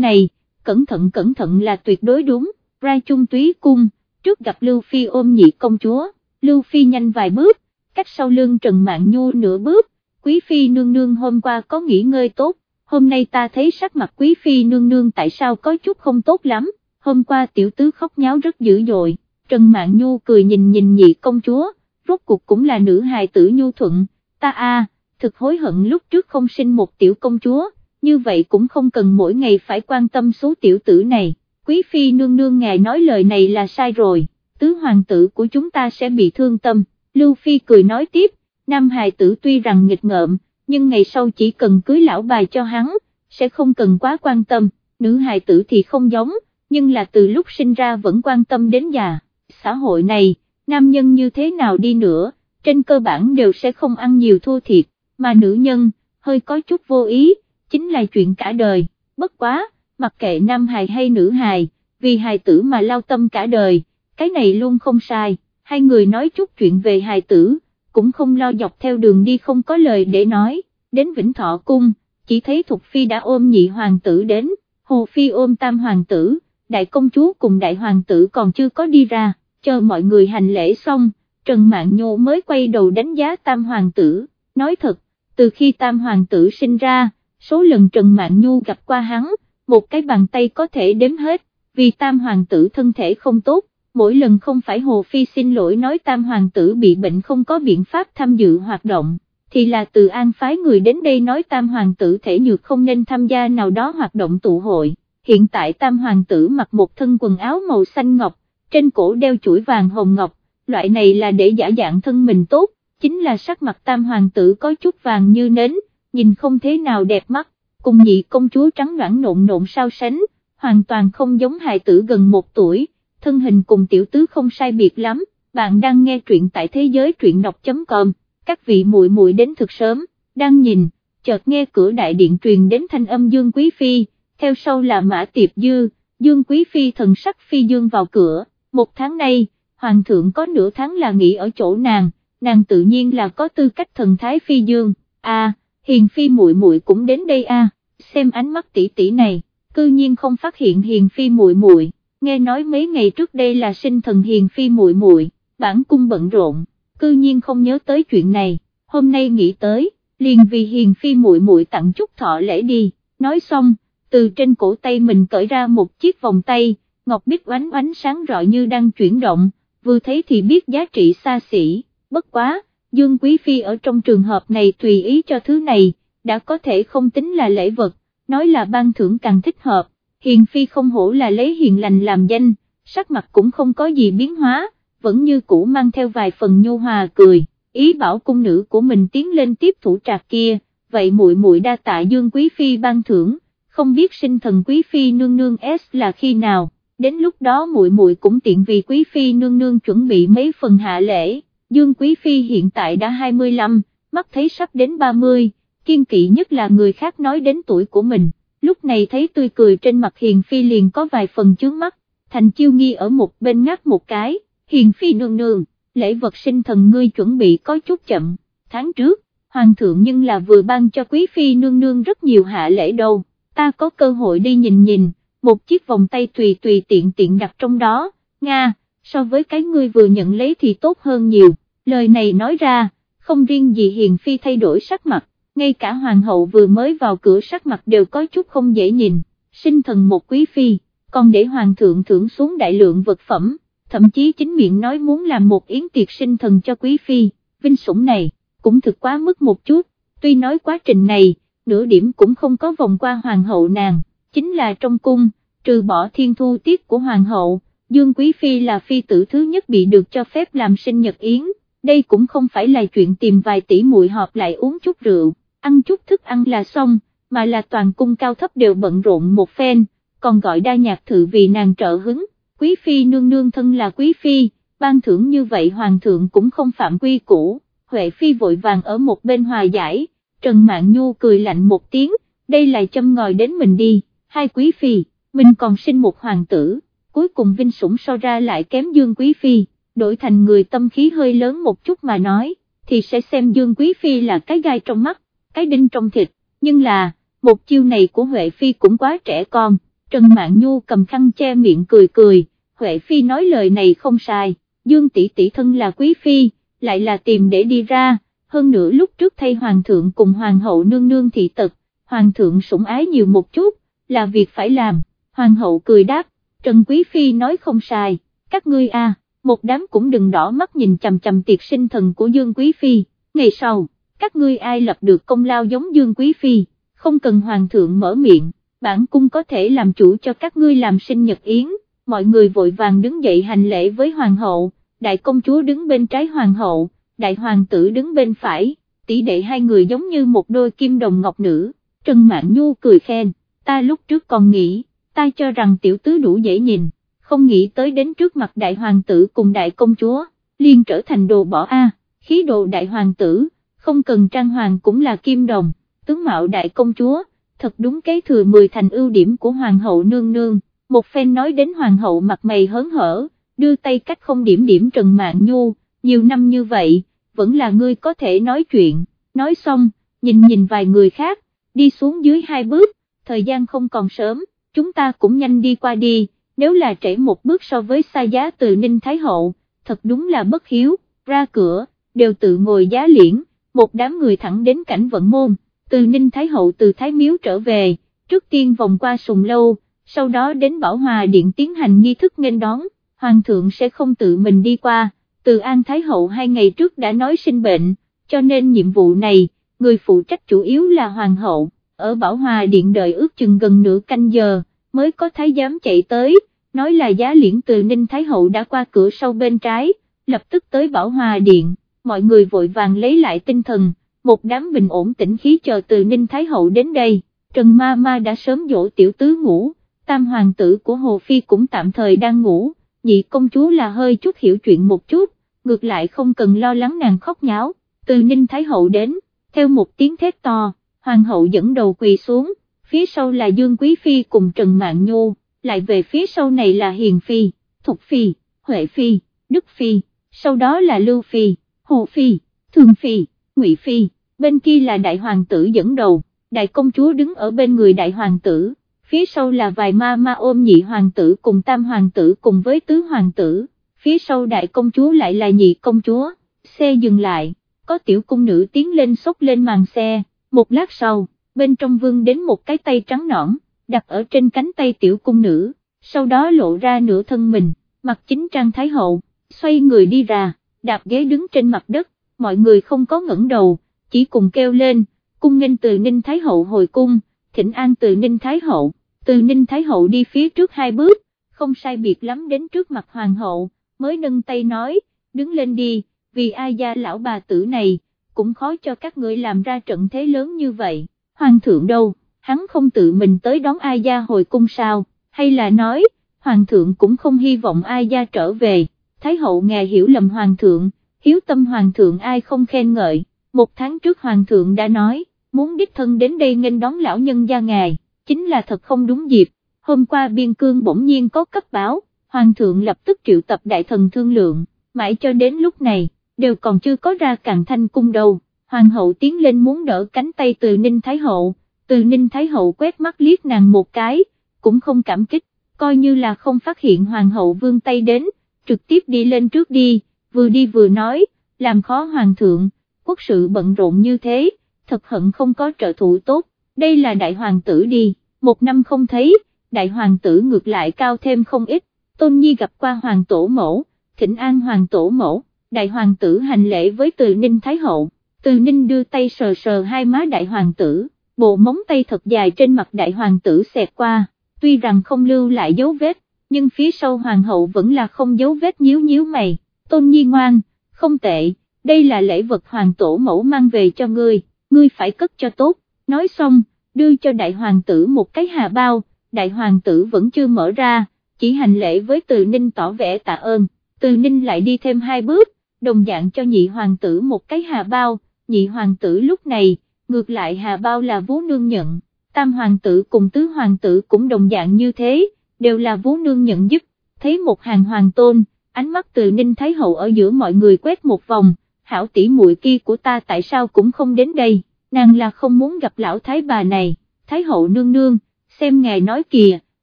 này, cẩn thận cẩn thận là tuyệt đối đúng, ra chung túy cung, trước gặp Lưu Phi ôm nhị công chúa, Lưu Phi nhanh vài bước, cách sau lưng Trần Mạn Nhu nửa bước, Quý Phi nương nương hôm qua có nghỉ ngơi tốt, hôm nay ta thấy sắc mặt Quý Phi nương nương tại sao có chút không tốt lắm, hôm qua tiểu tứ khóc nháo rất dữ dội, Trần Mạn Nhu cười nhìn nhìn nhị công chúa, rốt cuộc cũng là nữ hài tử nhu thuận, ta a thực hối hận lúc trước không sinh một tiểu công chúa, như vậy cũng không cần mỗi ngày phải quan tâm số tiểu tử này, quý phi nương nương ngài nói lời này là sai rồi, tứ hoàng tử của chúng ta sẽ bị thương tâm, Lưu Phi cười nói tiếp, nam hài tử tuy rằng nghịch ngợm, nhưng ngày sau chỉ cần cưới lão bài cho hắn, sẽ không cần quá quan tâm, nữ hài tử thì không giống, nhưng là từ lúc sinh ra vẫn quan tâm đến già, xã hội này, nam nhân như thế nào đi nữa, trên cơ bản đều sẽ không ăn nhiều thua thiệt, mà nữ nhân, hơi có chút vô ý, chính là chuyện cả đời, bất quá, mặc kệ nam hài hay nữ hài, vì hài tử mà lao tâm cả đời, cái này luôn không sai, hai người nói chút chuyện về hài tử, cũng không lo dọc theo đường đi không có lời để nói, đến Vĩnh Thọ Cung, chỉ thấy Thục Phi đã ôm nhị hoàng tử đến, Hồ Phi ôm tam hoàng tử, đại công chúa cùng đại hoàng tử còn chưa có đi ra, chờ mọi người hành lễ xong, Trần mạng Nhô mới quay đầu đánh giá tam hoàng tử, nói thật, từ khi tam hoàng tử sinh ra, số lần Trần Mạn Nhu gặp qua hắn, một cái bàn tay có thể đếm hết, vì tam hoàng tử thân thể không tốt, mỗi lần không phải Hồ Phi xin lỗi nói tam hoàng tử bị bệnh không có biện pháp tham dự hoạt động, thì là từ an phái người đến đây nói tam hoàng tử thể nhược không nên tham gia nào đó hoạt động tụ hội, hiện tại tam hoàng tử mặc một thân quần áo màu xanh ngọc, trên cổ đeo chuỗi vàng hồng ngọc, loại này là để giả dạng thân mình tốt, chính là sắc mặt tam hoàng tử có chút vàng như nến, nhìn không thế nào đẹp mắt, cùng nhị công chúa trắng noãn nộn nộn sao sánh, hoàn toàn không giống hài tử gần một tuổi, thân hình cùng tiểu tứ không sai biệt lắm, bạn đang nghe truyện tại thế giới truyện đọc.com, các vị muội muội đến thực sớm, đang nhìn, chợt nghe cửa đại điện truyền đến thanh âm Dương Quý Phi, theo sau là Mã Tiệp Dư, Dương Quý Phi thần sắc Phi Dương vào cửa, một tháng nay, Hoàng thượng có nửa tháng là nghỉ ở chỗ nàng, nàng tự nhiên là có tư cách thần thái Phi Dương, à, Hiền Phi muội muội cũng đến đây à, xem ánh mắt tỷ tỷ này, cư nhiên không phát hiện Hiền Phi muội muội nghe nói mấy ngày trước đây là sinh thần hiền phi muội muội, bản cung bận rộn, cư nhiên không nhớ tới chuyện này, hôm nay nghĩ tới, liền vì hiền phi muội muội tặng chút thọ lễ đi, nói xong, từ trên cổ tay mình cởi ra một chiếc vòng tay, ngọc bích oánh oánh sáng rọi như đang chuyển động, vừa thấy thì biết giá trị xa xỉ, bất quá, Dương Quý Phi ở trong trường hợp này tùy ý cho thứ này, đã có thể không tính là lễ vật, nói là ban thưởng càng thích hợp, hiền phi không hổ là lấy hiền lành làm danh, sắc mặt cũng không có gì biến hóa, vẫn như cũ mang theo vài phần nhu hòa cười, ý bảo cung nữ của mình tiến lên tiếp thủ trạc kia, vậy muội muội đa tạ dương quý phi ban thưởng, không biết sinh thần quý phi nương nương S là khi nào, đến lúc đó muội muội cũng tiện vì quý phi nương nương chuẩn bị mấy phần hạ lễ, dương quý phi hiện tại đã 25, mắt thấy sắp đến 30, kiên kỵ nhất là người khác nói đến tuổi của mình. Lúc này thấy tươi cười trên mặt Hiền Phi liền có vài phần chướng mắt, thành chiêu nghi ở một bên ngắt một cái, Hiền Phi nương nương, lễ vật sinh thần ngươi chuẩn bị có chút chậm, tháng trước, Hoàng thượng nhưng là vừa ban cho Quý Phi nương nương rất nhiều hạ lễ đâu, ta có cơ hội đi nhìn nhìn, một chiếc vòng tay tùy tùy tiện tiện đặt trong đó, Nga, so với cái ngươi vừa nhận lấy thì tốt hơn nhiều, lời này nói ra, không riêng gì Hiền Phi thay đổi sắc mặt, ngay cả hoàng hậu vừa mới vào cửa sắc mặt đều có chút không dễ nhìn, sinh thần một quý phi, còn để hoàng thượng thưởng xuống đại lượng vật phẩm, thậm chí chính miệng nói muốn làm một yến tiệc sinh thần cho quý phi, vinh sủng này, cũng thực quá mức một chút, tuy nói quá trình này, nửa điểm cũng không có vòng qua hoàng hậu nàng, chính là trong cung, trừ bỏ thiên thu tiết của hoàng hậu, Dương Quý Phi là phi tử thứ nhất bị được cho phép làm sinh nhật yến, đây cũng không phải là chuyện tìm vài tỷ muội họp lại uống chút rượu, ăn chút thức ăn là xong, mà là toàn cung cao thấp đều bận rộn một phen, còn gọi đa nhạc thự vì nàng trợ hứng, quý phi nương nương thân là quý phi, ban thưởng như vậy hoàng thượng cũng không phạm quy cũ, Huệ phi vội vàng ở một bên hòa giải, Trần Mạn Nhu cười lạnh một tiếng, đây là châm ngòi đến mình đi, hai quý phi, mình còn sinh một hoàng tử, cuối cùng vinh sủng so ra lại kém Dương Quý Phi, đổi thành người tâm khí hơi lớn một chút mà nói, thì sẽ xem Dương Quý Phi là cái gai trong mắt, cái đinh trong thịt, nhưng là, một chiêu này của Huệ Phi cũng quá trẻ con, Trần Mạn Nhu cầm khăn che miệng cười cười, Huệ Phi nói lời này không sai, Dương tỷ tỷ thân là Quý Phi, lại là tìm để đi ra, hơn nữa lúc trước thay Hoàng thượng cùng Hoàng hậu nương nương thị tật, Hoàng thượng sủng ái nhiều một chút, là việc phải làm, Hoàng hậu cười đáp, Trần Quý Phi nói không sai, các ngươi a, một đám cũng đừng đỏ mắt nhìn chầm chầm tiệc sinh thần của Dương Quý Phi, ngày sau, các ngươi ai lập được công lao giống Dương Quý Phi, không cần Hoàng thượng mở miệng, bản cung có thể làm chủ cho các ngươi làm sinh nhật yến, mọi người vội vàng đứng dậy hành lễ với Hoàng hậu, đại công chúa đứng bên trái Hoàng hậu, đại hoàng tử đứng bên phải, tỷ đệ hai người giống như một đôi kim đồng ngọc nữ, Trần Mạn Nhu cười khen, ta lúc trước còn nghĩ, ta cho rằng tiểu tứ đủ dễ nhìn, không nghĩ tới đến trước mặt đại hoàng tử cùng đại công chúa, liền trở thành đồ bỏ a, khí đồ đại hoàng tử, không cần trang hoàng cũng là kim đồng, tướng mạo đại công chúa, thật đúng kế thừa 10 thành ưu điểm của hoàng hậu nương nương, một phen nói đến hoàng hậu mặt mày hớn hở, đưa tay cách không điểm điểm Trần mạng Nhu, nhiều năm như vậy, vẫn là ngươi có thể nói chuyện, nói xong, nhìn nhìn vài người khác, đi xuống dưới hai bước, thời gian không còn sớm, chúng ta cũng nhanh đi qua đi, nếu là trễ một bước so với xa giá từ Ninh Thái Hậu, thật đúng là bất hiếu, ra cửa, đều tự ngồi giá liễn, một đám người thẳng đến cảnh vận môn, từ Ninh Thái Hậu từ Thái Miếu trở về, trước tiên vòng qua sùng lâu, sau đó đến Bảo Hòa Điện tiến hành nghi thức nghênh đón, Hoàng thượng sẽ không tự mình đi qua, từ An Thái Hậu hai ngày trước đã nói sinh bệnh, cho nên nhiệm vụ này, người phụ trách chủ yếu là Hoàng hậu, ở Bảo Hòa Điện đợi ước chừng gần nửa canh giờ, mới có thái giám chạy tới, nói là giá liễn từ Ninh Thái Hậu đã qua cửa sau bên trái, lập tức tới Bảo Hòa Điện, mọi người vội vàng lấy lại tinh thần, một đám bình ổn tĩnh khí chờ từ Ninh Thái Hậu đến đây, Trần Ma Ma đã sớm dỗ tiểu tứ ngủ, tam hoàng tử của Hồ Phi cũng tạm thời đang ngủ, nhị công chúa là hơi chút hiểu chuyện một chút, ngược lại không cần lo lắng nàng khóc nháo, từ Ninh Thái Hậu đến, theo một tiếng thét to, hoàng hậu dẫn đầu quỳ xuống, phía sau là Dương Quý Phi cùng Trần Mạn Nhu, lại về phía sau này là Hiền Phi, Thục Phi, Huệ Phi, Đức Phi, sau đó là Lưu Phi, Hồ Phi, thường Phi, Ngụy Phi, bên kia là Đại Hoàng tử dẫn đầu, Đại Công Chúa đứng ở bên người Đại Hoàng tử, phía sau là vài ma ma ôm nhị Hoàng tử cùng Tam Hoàng tử cùng với Tứ Hoàng tử, phía sau Đại Công Chúa lại là nhị Công Chúa, xe dừng lại, có tiểu cung nữ tiến lên xốc lên màn xe, một lát sau bên trong vương đến một cái tay trắng nõn, đặt ở trên cánh tay tiểu cung nữ, sau đó lộ ra nửa thân mình, mặt chính trang thái hậu, xoay người đi ra, đạp ghế đứng trên mặt đất, mọi người không có ngẩng đầu, chỉ cùng kêu lên, cung nghênh từ Ninh Thái Hậu hồi cung, thỉnh an từ Ninh Thái Hậu, từ Ninh Thái Hậu đi phía trước hai bước, không sai biệt lắm đến trước mặt Hoàng hậu, mới nâng tay nói, đứng lên đi, vì ai gia lão bà tử này, cũng khó cho các ngươi làm ra trận thế lớn như vậy hoàng thượng đâu, hắn không tự mình tới đón ai gia hồi cung sao, hay là nói, hoàng thượng cũng không hy vọng ai gia trở về, thái hậu ngài hiểu lầm hoàng thượng, hiếu tâm hoàng thượng ai không khen ngợi, một tháng trước hoàng thượng đã nói, muốn đích thân đến đây nghênh đón lão nhân gia ngài, chính là thật không đúng dịp, hôm qua biên cương bỗng nhiên có cấp báo, hoàng thượng lập tức triệu tập đại thần thương lượng, mãi cho đến lúc này, đều còn chưa có ra càng thanh cung đâu hoàng hậu tiến lên muốn đỡ cánh tay từ Ninh Thái Hậu, từ Ninh Thái Hậu quét mắt liếc nàng một cái, cũng không cảm kích, coi như là không phát hiện hoàng hậu vương tay đến, trực tiếp đi lên trước đi, vừa đi vừa nói, làm khó hoàng thượng, quốc sự bận rộn như thế, thật hận không có trợ thủ tốt, đây là đại hoàng tử đi, một năm không thấy, đại hoàng tử ngược lại cao thêm không ít, tôn nhi gặp qua hoàng tổ mẫu, thỉnh an hoàng tổ mẫu, đại hoàng tử hành lễ với từ Ninh Thái Hậu từ ninh đưa tay sờ sờ hai má đại hoàng tử, bộ móng tay thật dài trên mặt đại hoàng tử xẹt qua, tuy rằng không lưu lại dấu vết, nhưng phía sau hoàng hậu vẫn là không dấu vết nhíu nhíu mày, tôn nhi ngoan, không tệ, đây là lễ vật hoàng tổ mẫu mang về cho ngươi, ngươi phải cất cho tốt, nói xong, đưa cho đại hoàng tử một cái hà bao, đại hoàng tử vẫn chưa mở ra, chỉ hành lễ với từ ninh tỏ vẻ tạ ơn, từ ninh lại đi thêm hai bước, đồng dạng cho nhị hoàng tử một cái hà bao, nhị hoàng tử lúc này, ngược lại hà bao là vú nương nhận, tam hoàng tử cùng tứ hoàng tử cũng đồng dạng như thế, đều là vú nương nhận giúp, thấy một hàng hoàng tôn, ánh mắt từ Ninh Thái Hậu ở giữa mọi người quét một vòng, hảo tỷ muội kia của ta tại sao cũng không đến đây, nàng là không muốn gặp lão thái bà này, Thái Hậu nương nương, xem ngài nói kìa,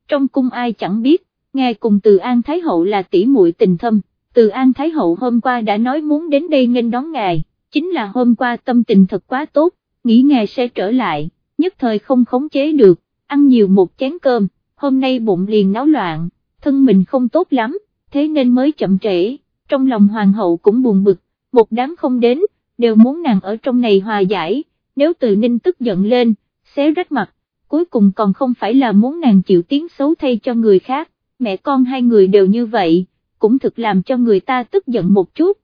trong cung ai chẳng biết, ngài cùng từ An Thái Hậu là tỷ muội tình thâm, từ An Thái Hậu hôm qua đã nói muốn đến đây nghênh đón ngài, chính là hôm qua tâm tình thật quá tốt, nghĩ ngày sẽ trở lại, nhất thời không khống chế được, ăn nhiều một chén cơm, hôm nay bụng liền náo loạn, thân mình không tốt lắm, thế nên mới chậm trễ, trong lòng hoàng hậu cũng buồn bực, một đám không đến, đều muốn nàng ở trong này hòa giải, nếu từ ninh tức giận lên, xé rách mặt, cuối cùng còn không phải là muốn nàng chịu tiếng xấu thay cho người khác, mẹ con hai người đều như vậy, cũng thực làm cho người ta tức giận một chút,